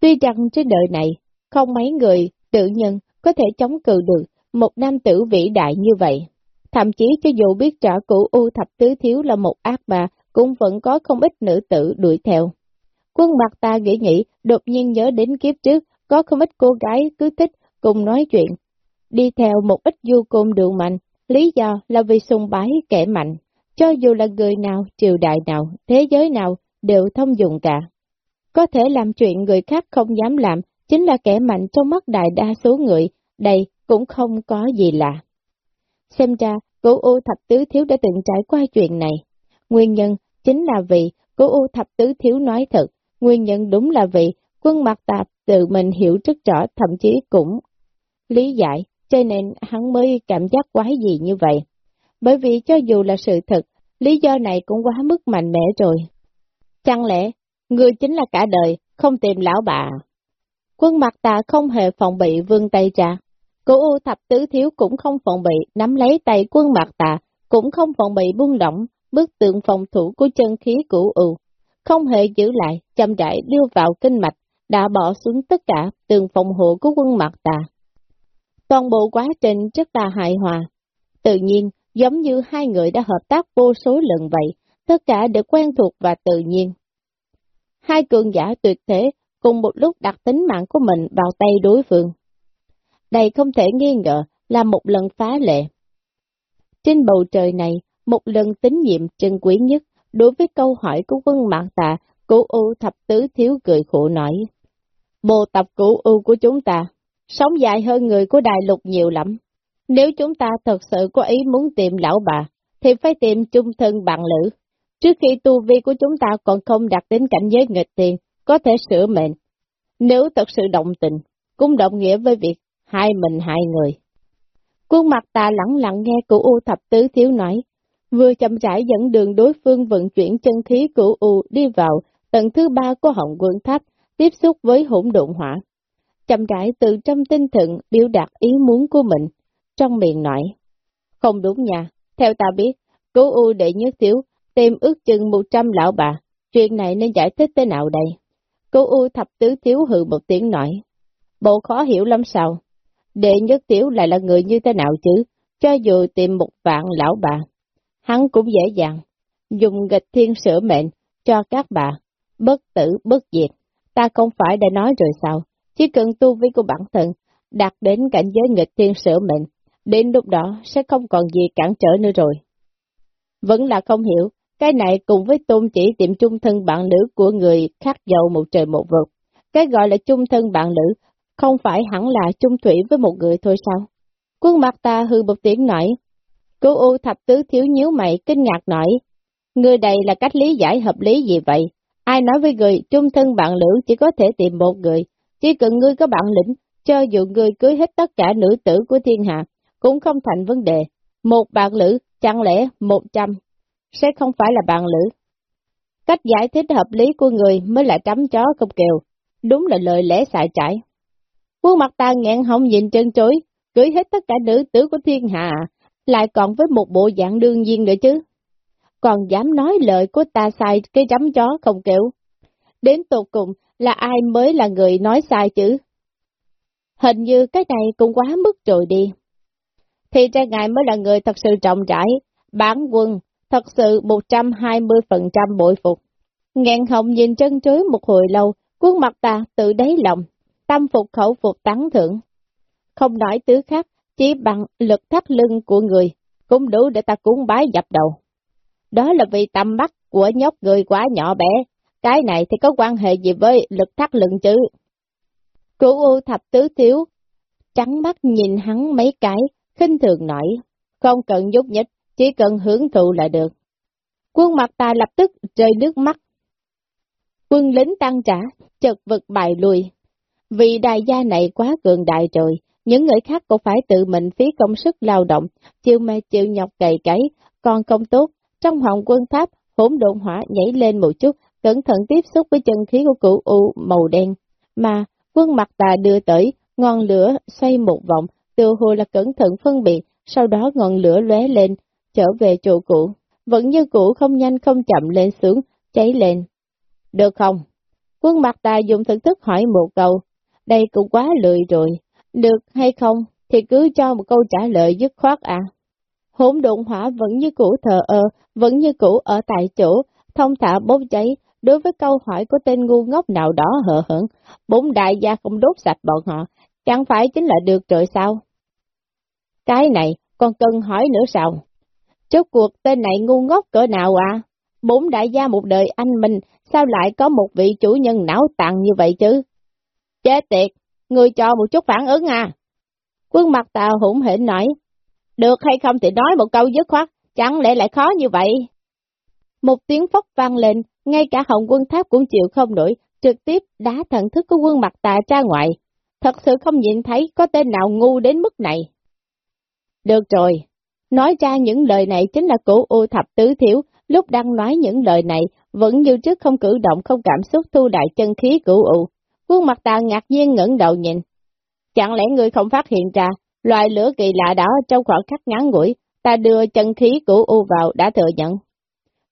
Tuy rằng trên đời này, không mấy người tự nhân có thể chống cự được một nam tử vĩ đại như vậy. Thậm chí cho dù biết rõ cụ U thập tứ thiếu là một ác bà, cũng vẫn có không ít nữ tử đuổi theo. Quân mặt ta nghĩ nghĩ, đột nhiên nhớ đến kiếp trước, có không ít cô gái cứ thích cùng nói chuyện, đi theo một ít du côn đường mạnh, lý do là vì sùng bái kẻ mạnh. Cho dù là người nào, triều đại nào, thế giới nào, đều thông dụng cả. Có thể làm chuyện người khác không dám làm, chính là kẻ mạnh trong mắt đại đa số người, đây cũng không có gì lạ. Xem ra, cố ô thập tứ thiếu đã từng trải qua chuyện này. Nguyên nhân chính là vì cố ô thập tứ thiếu nói thật, nguyên nhân đúng là vì quân mặt tạp tự mình hiểu rất rõ thậm chí cũng lý giải, cho nên hắn mới cảm giác quái gì như vậy. Bởi vì cho dù là sự thật, lý do này cũng quá mức mạnh mẽ rồi. Chẳng lẽ, người chính là cả đời, không tìm lão bà Quân mặt tà không hề phòng bị vương tay cha. Cổ U thập tứ thiếu cũng không phòng bị nắm lấy tay quân mặt tà, cũng không phòng bị buông lỏng bức tượng phòng thủ của chân khí của U. Không hề giữ lại, chậm rãi đưa vào kinh mạch, đã bỏ xuống tất cả tường phòng hộ của quân mặt tà. Toàn bộ quá trình rất là hài hòa. Tự nhiên, giống như hai người đã hợp tác vô số lần vậy, tất cả đều quen thuộc và tự nhiên. Hai cường giả tuyệt thế cùng một lúc đặt tính mạng của mình vào tay đối phương. Đây không thể nghi ngờ là một lần phá lệ. Trên bầu trời này, một lần tín nhiệm trân quý nhất, đối với câu hỏi của quân mạng tạ, cụ U thập tứ thiếu cười khổ nói. Bộ tập cụ U của chúng ta, sống dài hơn người của đại lục nhiều lắm. Nếu chúng ta thật sự có ý muốn tìm lão bà, thì phải tìm chung thân bạn lữ. Trước khi tu vi của chúng ta còn không đạt đến cảnh giới nghịch tiền, có thể sửa mệnh. Nếu thật sự động tình, cũng đồng nghĩa với việc hai mình hai người. Quân mặt ta lặng lặng nghe cụ U thập tứ thiếu nói, vừa chậm rãi dẫn đường đối phương vận chuyển chân khí của U đi vào tầng thứ ba của họng quân tháp, tiếp xúc với hỗn độn hỏa. Chậm rãi từ trong tinh thần biểu đạt ý muốn của mình, trong miệng nói. Không đúng nha, theo ta biết, cố U đệ nhất thiếu, tìm ước chừng 100 lão bà, chuyện này nên giải thích thế nào đây? Cô U thập tứ thiếu hừ một tiếng nói. Bộ khó hiểu lắm sao? Đệ nhất tiểu lại là người như thế nào chứ? Cho dù tìm một vạn lão bà, hắn cũng dễ dàng. Dùng nghịch thiên sửa mệnh cho các bà, bất tử bất diệt. Ta không phải đã nói rồi sao? Chỉ cần tu vi của bản thân, đạt đến cảnh giới nghịch thiên sửa mệnh, đến lúc đó sẽ không còn gì cản trở nữa rồi. Vẫn là không hiểu, cái này cùng với tôn chỉ tiệm chung thân bạn nữ của người khác giàu một trời một vực. Cái gọi là chung thân bạn nữ, không phải hẳn là chung thủy với một người thôi sao? Quân mặt ta hư một tiếng nói. Cô U thập tứ thiếu nhíu mày kinh ngạc nói. Người đây là cách lý giải hợp lý gì vậy? Ai nói với người chung thân bạn nữ chỉ có thể tìm một người, chỉ cần ngươi có bản lĩnh, cho dù ngươi cưới hết tất cả nữ tử của thiên hạ, cũng không thành vấn đề. Một bạn nữ, chẳng lẽ một trăm, sẽ không phải là bạn lữ. Cách giải thích hợp lý của người mới là trắm chó không kêu, đúng là lời lẽ xài chảy. Khuôn mặt ta nghẹn họng nhìn chân chối, cưới hết tất cả nữ tử của thiên hạ, lại còn với một bộ dạng đương nhiên nữa chứ. Còn dám nói lời của ta sai cái chấm chó không kiểu. Đến tột cùng là ai mới là người nói sai chứ? Hình như cái này cũng quá mức rồi đi. Thì ra ngài mới là người thật sự trọng trải, bản quân, thật sự 120% bội phục. Ngạn hồng nhìn chân chối một hồi lâu, khuôn mặt ta tự đáy lòng, tâm phục khẩu phục tán thưởng. Không nói tứ khác, chỉ bằng lực thắt lưng của người, cũng đủ để ta cúng bái dập đầu. Đó là vì tầm mắt của nhóc người quá nhỏ bé, cái này thì có quan hệ gì với lực thắt lưng chứ? Cụ U thập tứ thiếu, trắng mắt nhìn hắn mấy cái, khinh thường nói, không cần giúp nhích, chỉ cần hưởng thụ là được. Quân mặt ta lập tức rơi nước mắt. Quân lính tăng trả, chật vực bài lùi. Vì đại gia này quá cường đại rồi, những người khác cũng phải tự mình phí công sức lao động, chịu mê chịu nhọc cày cấy, còn không tốt. Trong hồng quân tháp, hỗn độn hỏa nhảy lên một chút, cẩn thận tiếp xúc với chân khí của cửu u màu đen, mà quân mặt tà đưa tới, ngọn lửa xoay một vòng, từ hồ là cẩn thận phân biệt, sau đó ngọn lửa lóe lên, trở về chỗ cũ, vẫn như cũ không nhanh không chậm lên xuống, cháy lên. Được không? Quân mặt tà dùng thần thức hỏi một câu, đây cũng quá lười rồi, được hay không thì cứ cho một câu trả lời dứt khoát à. Hỗn độn hỏa vẫn như cũ thờ ơ, vẫn như cũ ở tại chỗ, thông thả bốc cháy, đối với câu hỏi của tên ngu ngốc nào đó hờ hững, bốn đại gia không đốt sạch bọn họ, chẳng phải chính là được rồi sao? Cái này còn cần hỏi nữa sao? Chốt cuộc tên này ngu ngốc cỡ nào à? Bốn đại gia một đời anh mình, sao lại có một vị chủ nhân não tàn như vậy chứ? Chết tiệt, người cho một chút phản ứng à? Quân mặt tàu hủng hỉnh nói, được hay không thì nói một câu dứt khoát, chẳng lẽ lại khó như vậy? Một tiếng phốc vang lên, ngay cả hồng quân tháp cũng chịu không nổi, trực tiếp đá thần thức của quân mặt tà ra ngoài. Thật sự không nhìn thấy có tên nào ngu đến mức này. Được rồi, nói ra những lời này chính là cổ u thập tứ thiếu, lúc đang nói những lời này, vẫn như trước không cử động không cảm xúc thu đại chân khí cửu u. Quân mặt ta ngạc nhiên ngẩng đầu nhìn. Chẳng lẽ người không phát hiện ra, loài lửa kỳ lạ đó trong khoảng khắc ngắn ngủi, ta đưa chân khí cửu u vào đã thừa nhận.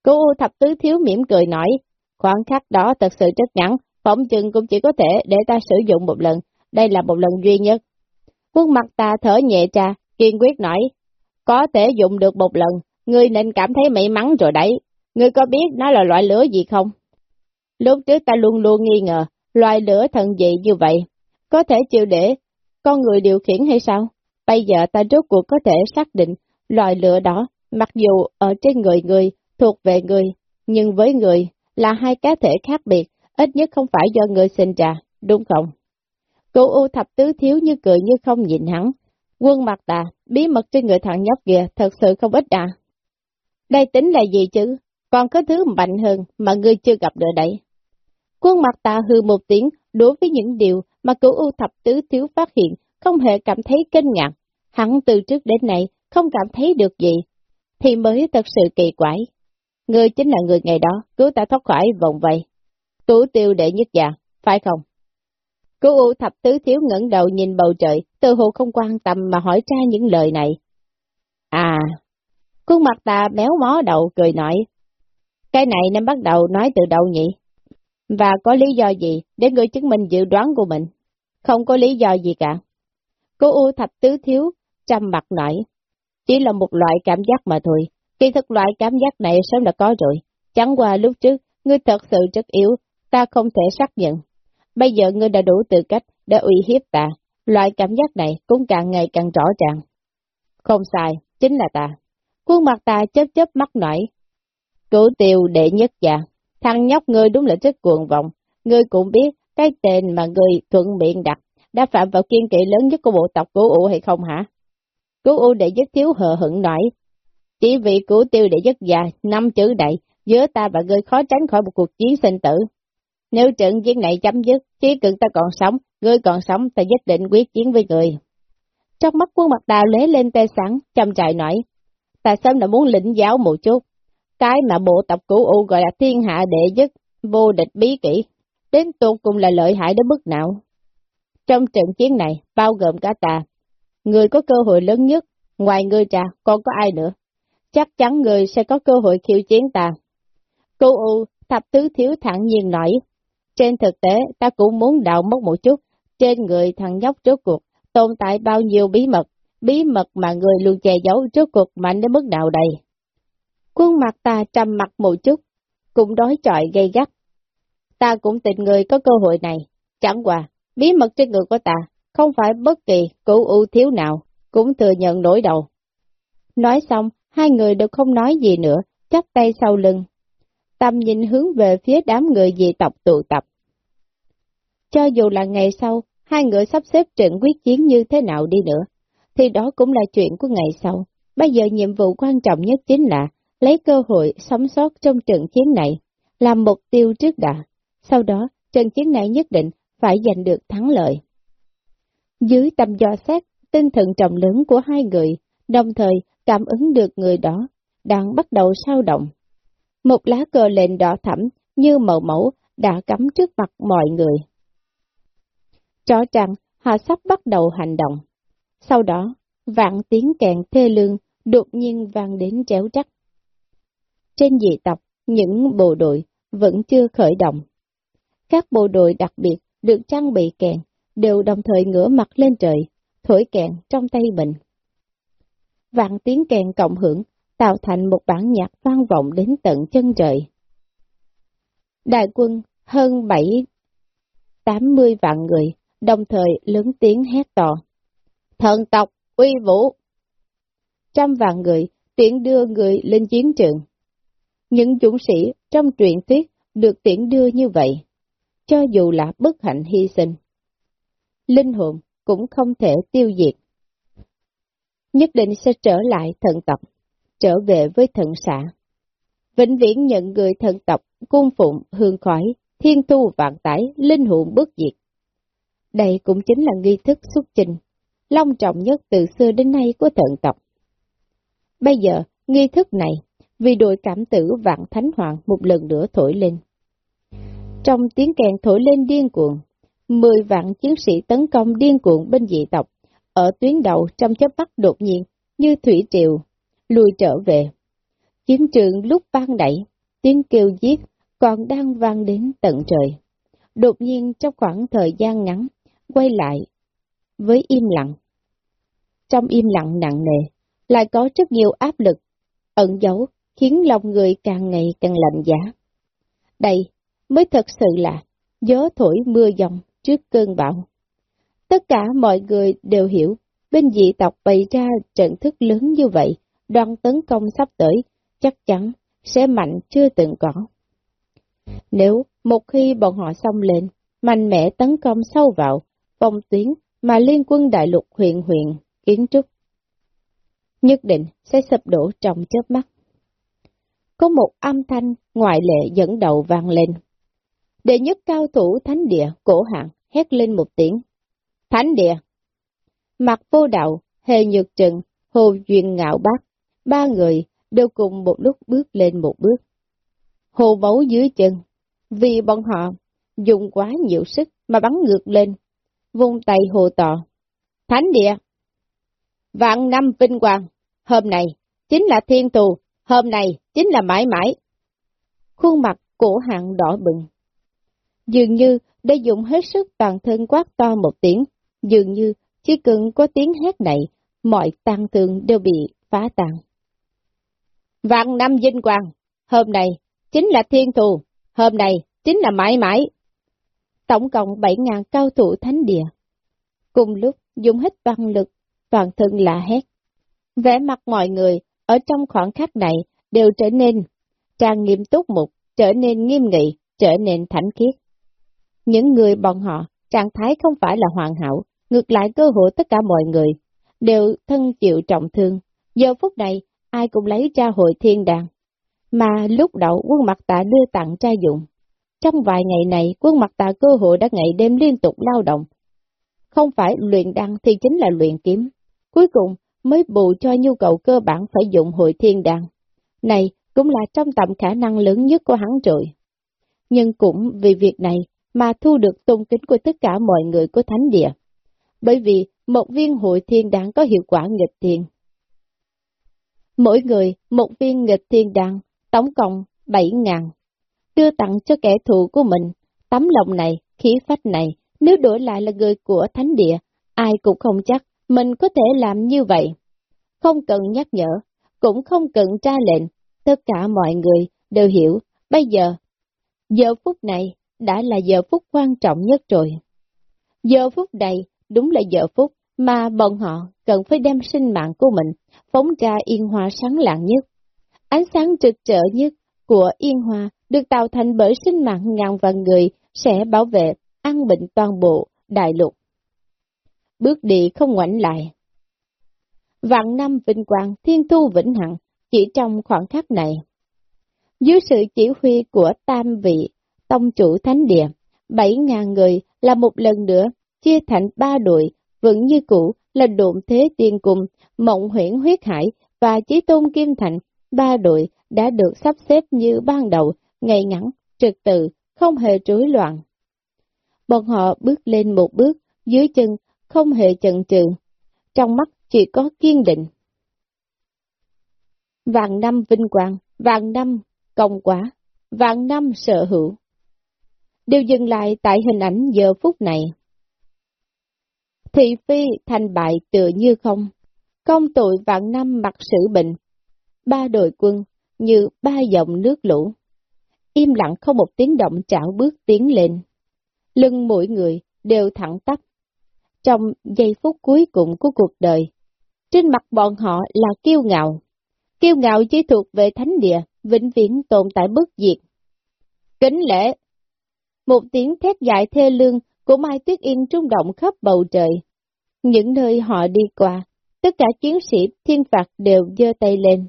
Cửu u thập tứ thiếu mỉm cười nói, khoảng khắc đó thật sự rất ngắn, phỏng chừng cũng chỉ có thể để ta sử dụng một lần, đây là một lần duy nhất. Quân mặt ta thở nhẹ ra, kiên quyết nói, có thể dùng được một lần, ngươi nên cảm thấy may mắn rồi đấy, ngươi có biết nó là loại lửa gì không? Lúc trước ta luôn luôn nghi ngờ, loại lửa thần dị như vậy, có thể chịu để con người điều khiển hay sao? Bây giờ ta rốt cuộc có thể xác định loại lửa đó, mặc dù ở trên người người, thuộc về người, nhưng với người là hai cá thể khác biệt, ít nhất không phải do người sinh ra, đúng không? Cô U thập tứ thiếu như cười như không nhìn hắn. Quân mặt tà, bí mật trên người thằng nhóc kia thật sự không ít à. Đây tính là gì chứ? Còn có thứ mạnh hơn mà ngươi chưa gặp được đấy. Quân mặt tà hư một tiếng đối với những điều mà cửu U thập tứ thiếu phát hiện, không hề cảm thấy kinh ngạc. Hắn từ trước đến nay không cảm thấy được gì, thì mới thật sự kỳ quái. Ngươi chính là người ngày đó, cứu ta thoát khỏi vòng vây. Cứu tiêu đệ nhất già, phải không? Cô U thập tứ thiếu ngẩng đầu nhìn bầu trời, tự hồ không quan tâm mà hỏi ra những lời này. À, khuôn mặt ta béo mó đầu cười nói. Cái này nên bắt đầu nói từ đâu nhỉ? Và có lý do gì để người chứng minh dự đoán của mình? Không có lý do gì cả. Cô U thập tứ thiếu, trăm mặt nói. Chỉ là một loại cảm giác mà thôi. Kỳ thực loại cảm giác này sớm đã có rồi. Chẳng qua lúc trước, ngươi thật sự rất yếu, ta không thể xác nhận. Bây giờ ngươi đã đủ tư cách để uy hiếp ta, Loại cảm giác này cũng càng ngày càng rõ ràng. Không sai, chính là ta. Khuôn mặt ta chớp chớp mắt nổi. Cửu tiêu đệ nhất già, thằng nhóc ngươi đúng là rất cuồng vọng. Ngươi cũng biết cái tên mà ngươi thuận miệng đặt đã phạm vào kiên kỵ lớn nhất của bộ tộc cửu U hay không hả? Cửu U đệ nhất thiếu hờ hững nổi. Chỉ vì cửu tiêu đệ nhất già, năm chữ đại, giữa ta và ngươi khó tránh khỏi một cuộc chiến sinh tử. Nếu trận chiến này chấm dứt, chỉ cần ta còn sống, ngươi còn sống, ta nhất định quyết chiến với người. Trong mắt quân mặt đào lế lên tê sẵn, chăm trại nói, ta sớm đã muốn lĩnh giáo một chút. Cái mà bộ tộc cũ U gọi là thiên hạ đệ nhất, vô địch bí kỷ, đến tôn cùng là lợi hại đến mức nào. Trong trận chiến này, bao gồm cả ta, người có cơ hội lớn nhất, ngoài ngươi trà, còn có ai nữa? Chắc chắn người sẽ có cơ hội khiêu chiến ta. Cô U, thập tứ thiếu thẳng nhiên nói, trên thực tế, ta cũng muốn đào mốc một chút, trên người thằng nhóc trước cuộc, tồn tại bao nhiêu bí mật, bí mật mà người luôn che giấu trước cuộc mạnh đến mức nào đây. Quân mặt ta trầm mặt một chút, cũng đói chọi gây gắt. Ta cũng tình người có cơ hội này, chẳng qua, bí mật trên người của ta, không phải bất kỳ cũ ưu thiếu nào, cũng thừa nhận nổi đầu. Nói xong, hai người đều không nói gì nữa, chắp tay sau lưng, tầm nhìn hướng về phía đám người dị tộc tụ tập. Cho dù là ngày sau, hai người sắp xếp trận quyết chiến như thế nào đi nữa, thì đó cũng là chuyện của ngày sau. Bây giờ nhiệm vụ quan trọng nhất chính là lấy cơ hội sống sót trong trận chiến này, làm mục tiêu trước đã. Sau đó, trận chiến này nhất định phải giành được thắng lợi. Dưới tầm dò xét, tinh thần trọng lớn của hai người, đồng thời cảm ứng được người đó, đang bắt đầu sao động. Một lá cờ lên đỏ thẳm như màu mẫu đã cắm trước mặt mọi người. Cho rằng họ sắp bắt đầu hành động. Sau đó, vạn tiếng kèn thê lương đột nhiên vang đến chéo trắc. Trên dị tộc, những bộ đội vẫn chưa khởi động. Các bộ đội đặc biệt được trang bị kèn đều đồng thời ngửa mặt lên trời, thổi kèn trong tay mình. Vạn tiếng kèn cộng hưởng tạo thành một bản nhạc vang vọng đến tận chân trời. Đại quân hơn 7 80 vạn người, đồng thời lớn tiếng hét to. Thần tộc, uy vũ! Trăm vạn người tiễn đưa người lên chiến trường. Những dũng sĩ trong truyện thuyết được tiễn đưa như vậy, cho dù là bất hạnh hy sinh. Linh hồn cũng không thể tiêu diệt. Nhất định sẽ trở lại thần tộc trở về với thần xã. Vĩnh viễn nhận người thần tộc, cung phụng, hương khói, thiên thu vạn tải, linh hồn bất diệt. Đây cũng chính là nghi thức xuất trình, long trọng nhất từ xưa đến nay của thần tộc. Bây giờ, nghi thức này, vì đội cảm tử vạn thánh hoàng một lần nữa thổi lên. Trong tiếng kèn thổi lên điên cuồng, mười vạn chiến sĩ tấn công điên cuồng bên dị tộc, ở tuyến đầu trong chớp mắt đột nhiên, như thủy triều, lùi trở về. Chiến trường lúc ban đẩy, tiếng kêu giết còn đang vang đến tận trời. Đột nhiên trong khoảng thời gian ngắn, quay lại với im lặng. Trong im lặng nặng nề, lại có rất nhiều áp lực, ẩn giấu, khiến lòng người càng ngày càng lạnh giá. Đây mới thật sự là gió thổi mưa dòng trước cơn bão. Tất cả mọi người đều hiểu, bên dị tộc bày ra trận thức lớn như vậy, đoàn tấn công sắp tới, chắc chắn sẽ mạnh chưa từng có. Nếu một khi bọn họ xông lên, mạnh mẽ tấn công sâu vào, vòng tuyến mà liên quân đại lục huyện huyện, kiến trúc, nhất định sẽ sụp đổ trong chớp mắt. Có một âm thanh ngoại lệ dẫn đầu vang lên. Đệ nhất cao thủ thánh địa cổ hạng hét lên một tiếng. Thánh địa! Mặt vô đạo, hề nhược trừng, hồ duyên ngạo bác, ba người đều cùng một lúc bước lên một bước. Hồ máu dưới chân, vì bọn họ dùng quá nhiều sức mà bắn ngược lên, vung tay hồ tọ. Thánh địa! Vạn năm vinh quang, hôm nay chính là thiên tù, hôm nay chính là mãi mãi. Khuôn mặt cổ hạng đỏ bừng. Dường như đã dùng hết sức toàn thân quát to một tiếng, dường như chỉ cần có tiếng hét này, mọi tàn thương đều bị phá tan. Vạn năm vinh quang, hôm nay chính là thiên thù, hôm nay chính là mãi mãi. Tổng cộng 7.000 cao thủ thánh địa, Cùng lúc dùng hết văn lực, toàn thân là hét. Vẻ mặt mọi người ở trong khoảng khắc này đều trở nên trang nghiêm túc mục, trở nên nghiêm nghị, trở nên thánh khiết. Những người bọn họ, trạng thái không phải là hoàn hảo, ngược lại cơ hội tất cả mọi người, đều thân chịu trọng thương. Giờ phút này, ai cũng lấy ra hội thiên đàng. Mà lúc đầu quân mặt tạ đưa tặng cha dụng. Trong vài ngày này, quân mặt tạ cơ hội đã ngày đêm liên tục lao động. Không phải luyện đăng thì chính là luyện kiếm. Cuối cùng mới bù cho nhu cầu cơ bản phải dụng hội thiên đàn. Này cũng là trong tầm khả năng lớn nhất của hắn rồi. Nhưng cũng vì việc này mà thu được tôn kính của tất cả mọi người của thánh địa. Bởi vì một viên hội thiên đàn có hiệu quả nghịch thiên. Mỗi người một viên nghịch thiên đan, tổng cộng 7 ngàn. Đưa tặng cho kẻ thù của mình, tấm lòng này, khí phách này, nếu đổi lại là người của thánh địa, ai cũng không chắc mình có thể làm như vậy. Không cần nhắc nhở, cũng không cần tra lệnh, tất cả mọi người đều hiểu, bây giờ, giờ phút này đã là giờ phút quan trọng nhất rồi. Giờ phút này đúng là giờ phút mà bọn họ cần phải đem sinh mạng của mình phóng ra yên hoa sáng lạng nhất. Ánh sáng trực trở nhất của yên hoa được tạo thành bởi sinh mạng ngàn vạn người sẽ bảo vệ an bình toàn bộ đại lục. Bước đi không ngoảnh lại. Vạn năm vinh quang thiên thu vĩnh hằng chỉ trong khoảng khắc này. Dưới sự chỉ huy của tam vị tông chủ thánh địa, bảy ngàn người là một lần nữa chia thành ba đội, vẫn như cũ là độn thế tiên cung, mộng huyễn huyết hải và chí tôn kim thành, ba đội đã được sắp xếp như ban đầu, ngày ngắn, trực tự, không hề rối loạn. Bọn họ bước lên một bước, dưới chân không hề chần chừ, trong mắt chỉ có kiên định. Vạn năm vinh quang, vạn năm công quả, vạn năm sở hữu. Đều dừng lại tại hình ảnh giờ phút này. Thị phi thành bại tựa như không, công tội vạn năm mặc sử bệnh, ba đội quân như ba dòng nước lũ. Im lặng không một tiếng động chảo bước tiến lên. Lưng mỗi người đều thẳng tắp. Trong giây phút cuối cùng của cuộc đời, trên mặt bọn họ là kiêu ngạo. Kiêu ngạo chỉ thuộc về thánh địa, vĩnh viễn tồn tại bất diệt. Kính lễ! Một tiếng thét dài thê lương của Mai Tuyết Yên trung động khắp bầu trời. Những nơi họ đi qua, tất cả chiến sĩ thiên phạt đều giơ tay lên,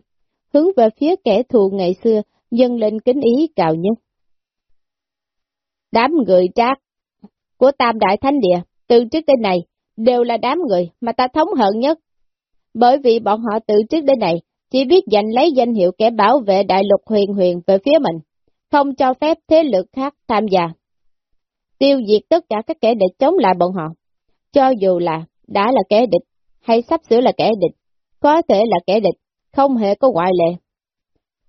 hướng về phía kẻ thù ngày xưa, dâng lên kính ý cao nhất. Đám người trác của Tam Đại Thánh Địa, từ trước đến này, đều là đám người mà ta thống hận nhất. Bởi vì bọn họ từ trước đến này, chỉ biết giành lấy danh hiệu kẻ bảo vệ đại lục huyền huyền về phía mình, không cho phép thế lực khác tham gia. Tiêu diệt tất cả các kẻ để chống lại bọn họ, cho dù là đã là kẻ địch, hay sắp sửa là kẻ địch, có thể là kẻ địch, không hề có ngoại lệ.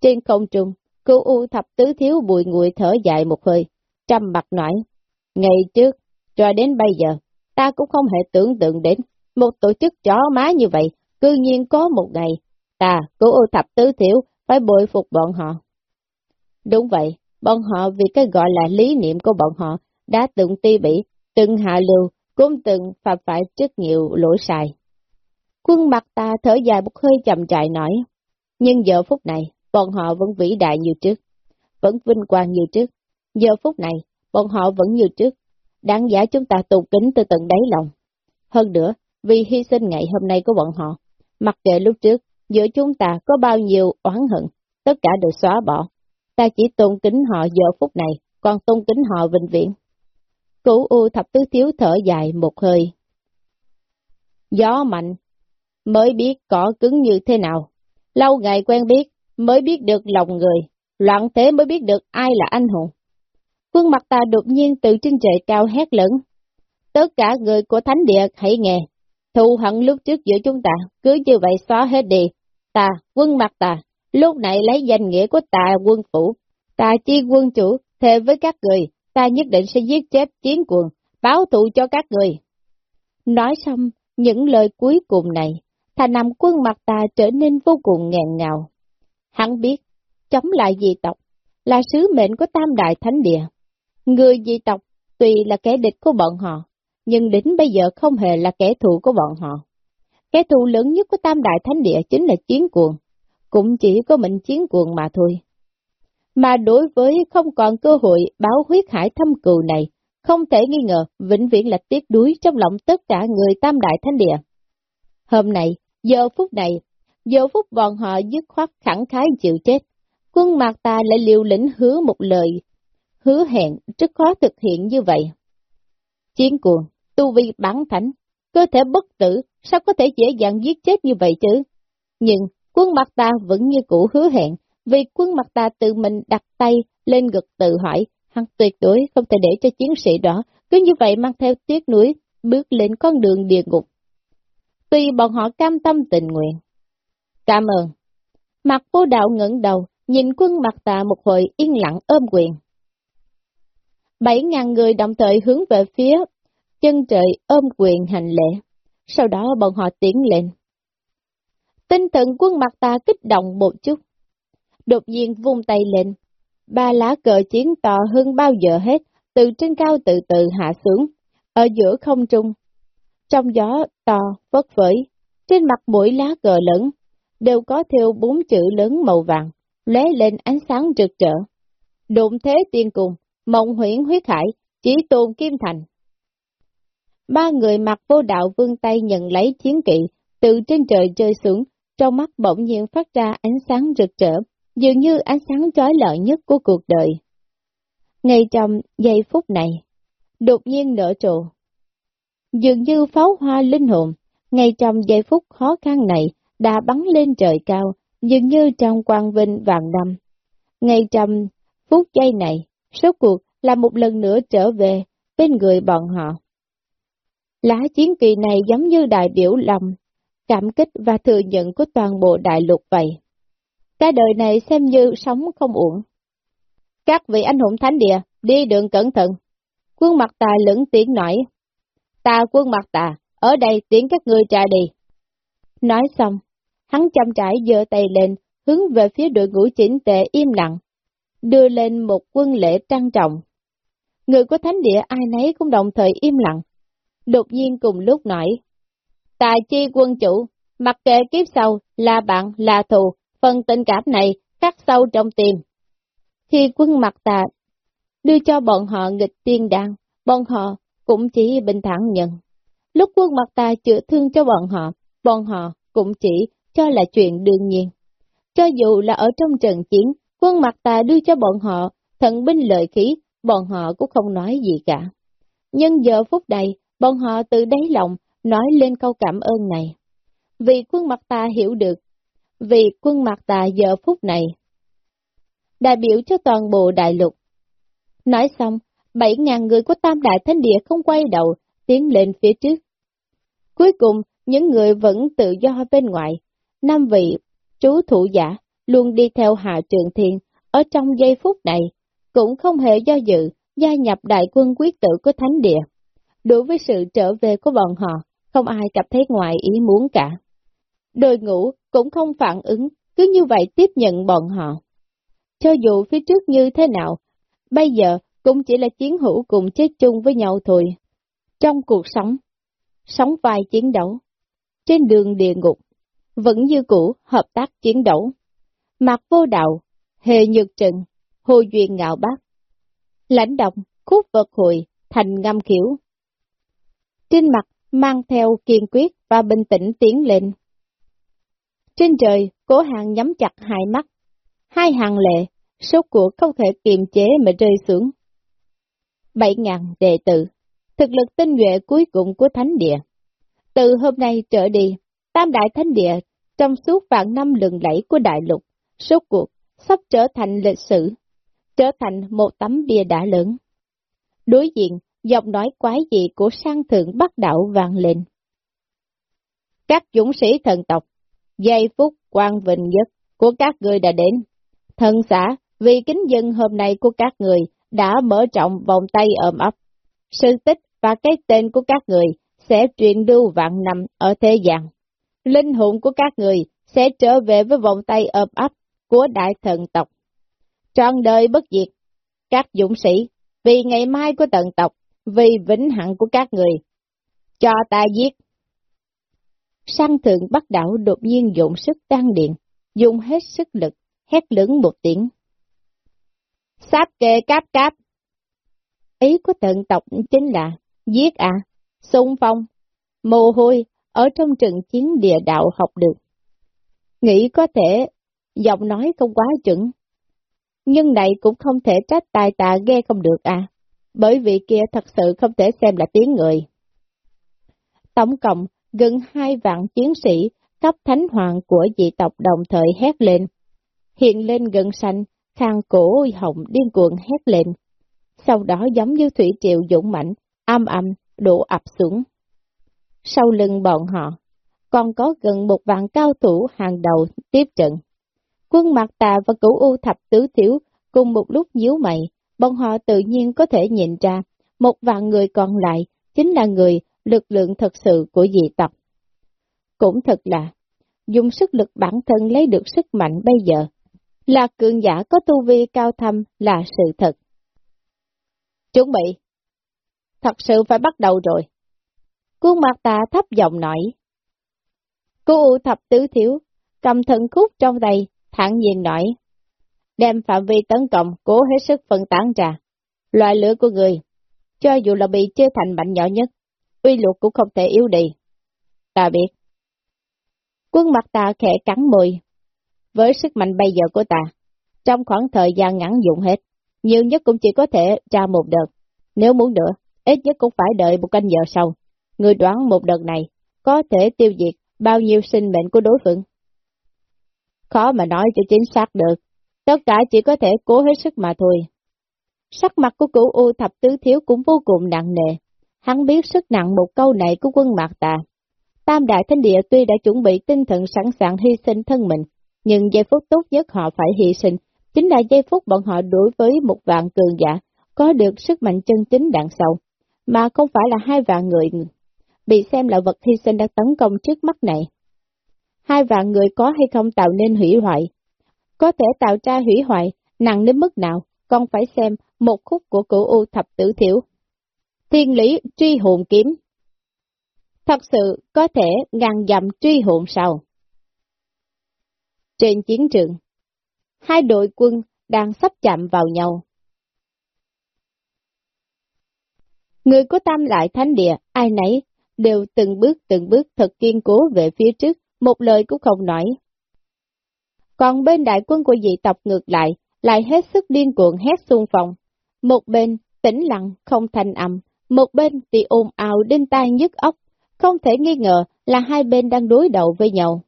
Trên không trung, cô U thập tứ thiếu bùi nguội thở dài một hơi, trầm mặt nói, ngày trước, cho đến bây giờ, ta cũng không hề tưởng tượng đến một tổ chức chó má như vậy, cư nhiên có một ngày, ta, cô U thập tứ thiếu, phải bội phục bọn họ. Đúng vậy, bọn họ vì cái gọi là lý niệm của bọn họ đã từng ti bỉ, từng hạ lưu, cũng từng phạm phải rất nhiều lỗi sai. Quân mặt ta thở dài một hơi chậm chạy nói, nhưng giờ phút này, bọn họ vẫn vĩ đại như trước, vẫn vinh quang như trước. Giờ phút này, bọn họ vẫn như trước, đáng giá chúng ta tôn kính từ tận đáy lòng. Hơn nữa, vì hy sinh ngày hôm nay của bọn họ, mặc kệ lúc trước, giữa chúng ta có bao nhiêu oán hận, tất cả đều xóa bỏ. Ta chỉ tôn kính họ giờ phút này, còn tôn kính họ vĩnh viễn. Cửu U thập tứ thiếu thở dài một hơi. Gió mạnh, mới biết cỏ cứng như thế nào. Lâu ngày quen biết, mới biết được lòng người, loạn thế mới biết được ai là anh hùng. Quân mặt ta đột nhiên từ trên trời cao hét lớn. Tất cả người của thánh địa hãy nghe, thù hận lúc trước giữa chúng ta, cứ như vậy xóa hết đi. Ta, quân mặt ta, lúc này lấy danh nghĩa của ta quân phủ, ta chi quân chủ, thề với các người, ta nhất định sẽ giết chết chiến cuồng báo thù cho các người. Nói xong những lời cuối cùng này, thành nằm quân mặt ta trở nên vô cùng nghẹn ngào. Hắn biết, chống lại dị tộc, là sứ mệnh của tam đại thánh địa. Người dị tộc, tuy là kẻ địch của bọn họ, nhưng đến bây giờ không hề là kẻ thù của bọn họ. Kẻ thù lớn nhất của Tam Đại Thánh Địa chính là chiến cuồng, cũng chỉ có mình chiến cuồng mà thôi. Mà đối với không còn cơ hội báo huyết hải thâm cừu này, không thể nghi ngờ vĩnh viễn là tiếc đuối trong lòng tất cả người Tam Đại Thánh Địa. Hôm nay, giờ phút này, giờ phút bọn họ dứt khoát khẳng khái chịu chết, quân mạc ta lại liều lĩnh hứa một lời, hứa hẹn rất khó thực hiện như vậy. Chiến cuồng, tu vi bản thánh, cơ thể bất tử, sao có thể dễ dàng giết chết như vậy chứ? Nhưng quân mặt ta vẫn như cũ hứa hẹn, vì quân mặt ta tự mình đặt tay lên ngực tự hỏi, hắn tuyệt đối không thể để cho chiến sĩ đó cứ như vậy mang theo tiếc núi, bước lên con đường địa ngục. Tuy bọn họ cam tâm tình nguyện. Cảm ơn. Mặt vô đạo ngẩng đầu, nhìn quân mặt tà một hồi yên lặng ôm quyền. Bảy ngàn người đồng thời hướng về phía chân trời ôm quyền hành lễ, sau đó bọn họ tiến lên. Tinh thần quân mặt ta kích động một chút, đột nhiên vung tay lên, ba lá cờ chiến to hơn bao giờ hết, từ trên cao từ từ hạ xuống, ở giữa không trung. Trong gió to, vất vởi, trên mặt mỗi lá cờ lớn, đều có theo bốn chữ lớn màu vàng, lóe lên ánh sáng rực rỡ. Đụng thế tiên cùng, mộng huyễn huyết hải, chỉ tôn kim thành. Ba người mặc vô đạo vương tay nhận lấy chiến kỵ, từ trên trời rơi xuống, trong mắt bỗng nhiên phát ra ánh sáng rực rỡ, dường như ánh sáng trói lợi nhất của cuộc đời. Ngay trong giây phút này, đột nhiên nở trụ. Dường như pháo hoa linh hồn, ngay trong giây phút khó khăn này, đã bắn lên trời cao, dường như trong quang vinh vàng năm. Ngay trong phút giây này, số cuộc là một lần nữa trở về bên người bọn họ. Lá chiến kỳ này giống như đại biểu lòng, cảm kích và thừa nhận của toàn bộ đại lục vậy. Cái đời này xem như sống không uổng. Các vị anh hùng thánh địa, đi đường cẩn thận. Quân mặt tà lưỡng tiếng nói. Ta quân mặt tà, ở đây tiến các ngươi trà đi. Nói xong, hắn chăm trải giơ tay lên, hướng về phía đội ngũ chỉnh tệ im lặng, đưa lên một quân lễ trang trọng. Người của thánh địa ai nấy cũng đồng thời im lặng, đột nhiên cùng lúc nói. Tài chi quân chủ, mặc kệ kiếp sau, là bạn, là thù, phần tình cảm này khắc sâu trong tim. Khi quân mặt tà đưa cho bọn họ nghịch tiên đan, bọn họ cũng chỉ bình thản nhận. Lúc quân mặt tà chữa thương cho bọn họ, bọn họ cũng chỉ cho là chuyện đương nhiên. Cho dù là ở trong trận chiến, quân mặt tà đưa cho bọn họ thần binh lợi khí, bọn họ cũng không nói gì cả. Nhưng giờ phút này, bọn họ từ đáy lòng nói lên câu cảm ơn này. Vì quân mặt ta hiểu được, vì quân mặt tà giờ phút này, đại biểu cho toàn bộ đại lục. Nói xong, bảy ngàn người của Tam Đại Thánh Địa không quay đầu, tiến lên phía trước. Cuối cùng, những người vẫn tự do bên ngoài, năm vị, chú thủ giả, luôn đi theo Hạ Trường Thiên, ở trong giây phút này, cũng không hề do dự, gia nhập đại quân quyết tử của Thánh Địa. Đối với sự trở về của bọn họ, không ai cảm thấy ngoài ý muốn cả. Đội ngũ cũng không phản ứng, cứ như vậy tiếp nhận bọn họ. Cho dù phía trước như thế nào, bây giờ cũng chỉ là chiến hữu cùng chết chung với nhau thôi. Trong cuộc sống, sống vai chiến đấu, trên đường địa ngục, vẫn như cũ hợp tác chiến đấu. Mặt vô đạo, hề nhược trần, hồ duyên ngạo bác, lãnh động, khúc vật hội, thành ngâm khiếu. Trên mặt mang theo kiên quyết và bình tĩnh tiến lên. Trên trời, cố hàng nhắm chặt hai mắt, hai hàng lệ, số của không thể kiềm chế mà rơi xuống. Bảy ngàn đệ tử, thực lực tinh nhuệ cuối cùng của Thánh Địa. Từ hôm nay trở đi, Tam Đại Thánh Địa trong suốt vạn năm lừng lẫy của đại lục, số cuộc sắp trở thành lịch sử, trở thành một tấm bia đã lớn. Đối diện, giọng nói quái dị của sang thượng bắt đạo vang lên. Các dũng sĩ thần tộc, giây phút quan vinh nhất của các người đã đến. Thần xã, vì kính dân hôm nay của các người đã mở trọng vòng tay ôm ấp. Sự tích và cái tên của các người sẽ truyền lưu vạn năm ở thế gian. Linh hồn của các người sẽ trở về với vòng tay ôm ấp của đại thần tộc. Trọn đời bất diệt, các dũng sĩ, vì ngày mai của tận tộc, vì vĩnh hằng của các người, Cho ta giết. Sang thượng bắt đảo đột nhiên dụng sức tăng điện, dùng hết sức lực, hét lớn một tiếng. Sáp kê cáp cáp. Ý của tận tộc chính là giết à, xung phong, mồ hôi ở trong trận chiến địa đạo học được. Nghĩ có thể giọng nói không quá chuẩn, nhưng này cũng không thể trách tài tạ nghe không được à, bởi vì kia thật sự không thể xem là tiếng người. Tổng cộng, gần hai vạn chiến sĩ cấp thánh hoàng của dị tộc đồng thời hét lên. Hiện lên gần xanh, khang cổ hồng điên cuồng hét lên. Sau đó giống như thủy triệu dũng mạnh, âm âm, đổ ập xuống. Sau lưng bọn họ, còn có gần một vạn cao thủ hàng đầu tiếp trận. Quân Mạc Tà và cửu U Thập Tứ Thiếu cùng một lúc nhíu mày, bọn họ tự nhiên có thể nhìn ra, một vạn người còn lại chính là người lực lượng thật sự của dị tộc. Cũng thật là, dùng sức lực bản thân lấy được sức mạnh bây giờ, là cường giả có tu vi cao thâm là sự thật. Chuẩn bị, thật sự phải bắt đầu rồi. Cuốn mặt ta thấp giọng nói. Cô U thập tứ thiếu, cầm thần khúc trong tay, thẳng nhiên nói. Đem phạm vi tấn công, cố hết sức phân tán ra. Loại lửa của người, cho dù là bị chia thành mạnh nhỏ nhất, uy luật cũng không thể yếu đi. Ta biết. Quân mặt ta khẽ cắn môi. Với sức mạnh bây giờ của ta, trong khoảng thời gian ngắn dụng hết, nhiều nhất cũng chỉ có thể tra một đợt. Nếu muốn nữa, ít nhất cũng phải đợi một canh giờ sau. Người đoán một đợt này có thể tiêu diệt bao nhiêu sinh mệnh của đối phương. Khó mà nói cho chính xác được, tất cả chỉ có thể cố hết sức mà thôi. Sắc mặt của cửu U thập tứ thiếu cũng vô cùng nặng nề, hắn biết sức nặng một câu này của quân mạc tà. Tam đại Thánh địa tuy đã chuẩn bị tinh thần sẵn sàng hy sinh thân mình, nhưng giây phút tốt nhất họ phải hy sinh, chính là giây phút bọn họ đối với một vạn cường giả, có được sức mạnh chân chính đằng sau, mà không phải là hai vạn người bị xem là vật hy sinh đang tấn công trước mắt này. Hai vạn người có hay không tạo nên hủy hoại? Có thể tạo ra hủy hoại, nặng đến mức nào, còn phải xem một khúc của cửu U thập tử thiểu. Thiên lý truy hồn kiếm Thật sự có thể ngàn dặm truy hồn sao? Trên chiến trường, hai đội quân đang sắp chạm vào nhau. Người của tam lại thánh địa, ai nấy đều từng bước từng bước thật kiên cố về phía trước, một lời cũng không nói. Còn bên đại quân của dị tộc ngược lại, lại hết sức điên cuộn hét xung phong. Một bên tĩnh lặng, không thanh âm, một bên thì ồn ào đinh tai nhức óc, không thể nghi ngờ là hai bên đang đối đầu với nhau.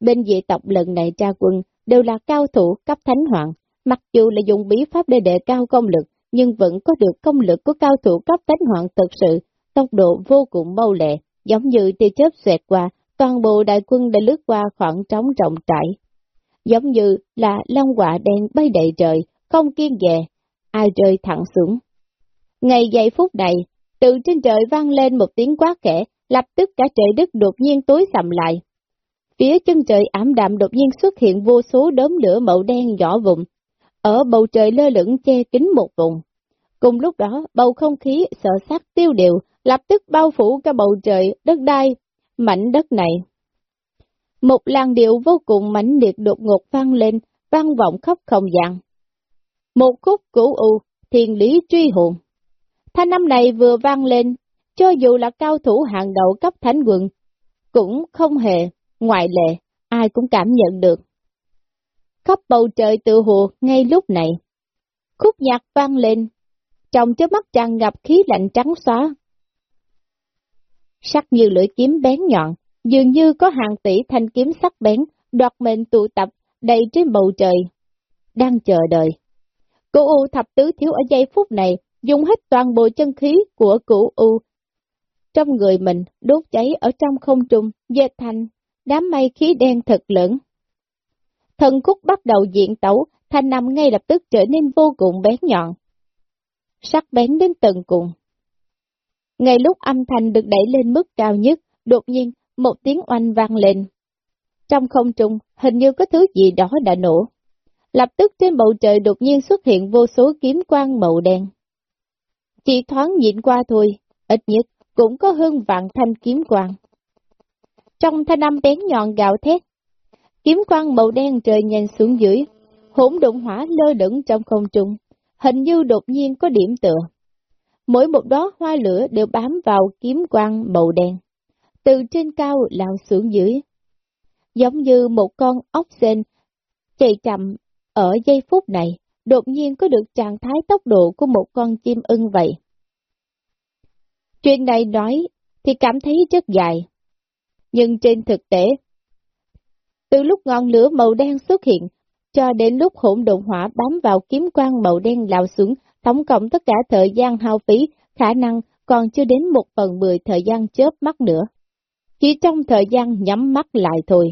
Bên dị tộc lần này tra quân đều là cao thủ cấp thánh hoàng, mặc dù là dùng bí pháp để đề cao công lực, nhưng vẫn có được công lực của cao thủ cấp thánh hoàng thực sự tốc độ vô cùng mau lẹ, giống như tia chớp xẹt qua, toàn bộ đại quân đã lướt qua khoảng trống rộng trải. Giống như là long quả đen bay đầy trời, không kiên dè, ai rơi thẳng xuống. Ngày giây phút này, từ trên trời vang lên một tiếng quát khẽ, lập tức cả trời đất đột nhiên tối sầm lại. Phía chân trời ảm đạm đột nhiên xuất hiện vô số đốm lửa màu đen nhỏ vụn, ở bầu trời lơ lửng che kín một vùng. Cùng lúc đó, bầu không khí sợ sắc tiêu điều, lập tức bao phủ cả bầu trời, đất đai, mảnh đất này. Một làn điệu vô cùng mãnh liệt đột ngột vang lên, vang vọng khắp không gian. Một khúc cửu u, thiền lý truy hồn. Thanh âm này vừa vang lên, cho dù là cao thủ hàng đầu cấp thánh quận, cũng không hề, ngoại lệ, ai cũng cảm nhận được. Khắp bầu trời tự hồ ngay lúc này. Khúc nhạc vang lên, trong chớp mắt tràn ngập khí lạnh trắng xóa, sắc như lưỡi kiếm bén nhọn, dường như có hàng tỷ thanh kiếm sắc bén, đoạt mệnh tụ tập, đầy trên bầu trời, đang chờ đợi. Cô U thập tứ thiếu ở giây phút này, dùng hết toàn bộ chân khí của cụ U. Trong người mình, đốt cháy ở trong không trung, dệt thành, đám mây khí đen thật lớn. Thần khúc bắt đầu diện tấu, thanh nằm ngay lập tức trở nên vô cùng bén nhọn. Sắc bén đến tận cùng. Ngay lúc âm thanh được đẩy lên mức cao nhất, đột nhiên một tiếng oanh vang lên. Trong không trung, hình như có thứ gì đó đã nổ. Lập tức trên bầu trời đột nhiên xuất hiện vô số kiếm quang màu đen. Chỉ thoáng nhìn qua thôi, ít nhất cũng có hơn vạn thanh kiếm quang. Trong thanh âm bén nhọn gạo thét, kiếm quang màu đen trời nhanh xuống dưới, hỗn độn hỏa lơ lửng trong không trung, hình như đột nhiên có điểm tựa. Mỗi một đó hoa lửa đều bám vào kiếm quang màu đen, từ trên cao lao xuống dưới. Giống như một con ốc sên chạy chậm ở giây phút này, đột nhiên có được trạng thái tốc độ của một con chim ưng vậy. Chuyện này nói thì cảm thấy rất dài, nhưng trên thực tế, từ lúc ngọn lửa màu đen xuất hiện, cho đến lúc hỗn độn hỏa bám vào kiếm quang màu đen lao xuống, tổng cộng tất cả thời gian hao phí, khả năng còn chưa đến một phần mười thời gian chớp mắt nữa. Chỉ trong thời gian nhắm mắt lại thôi.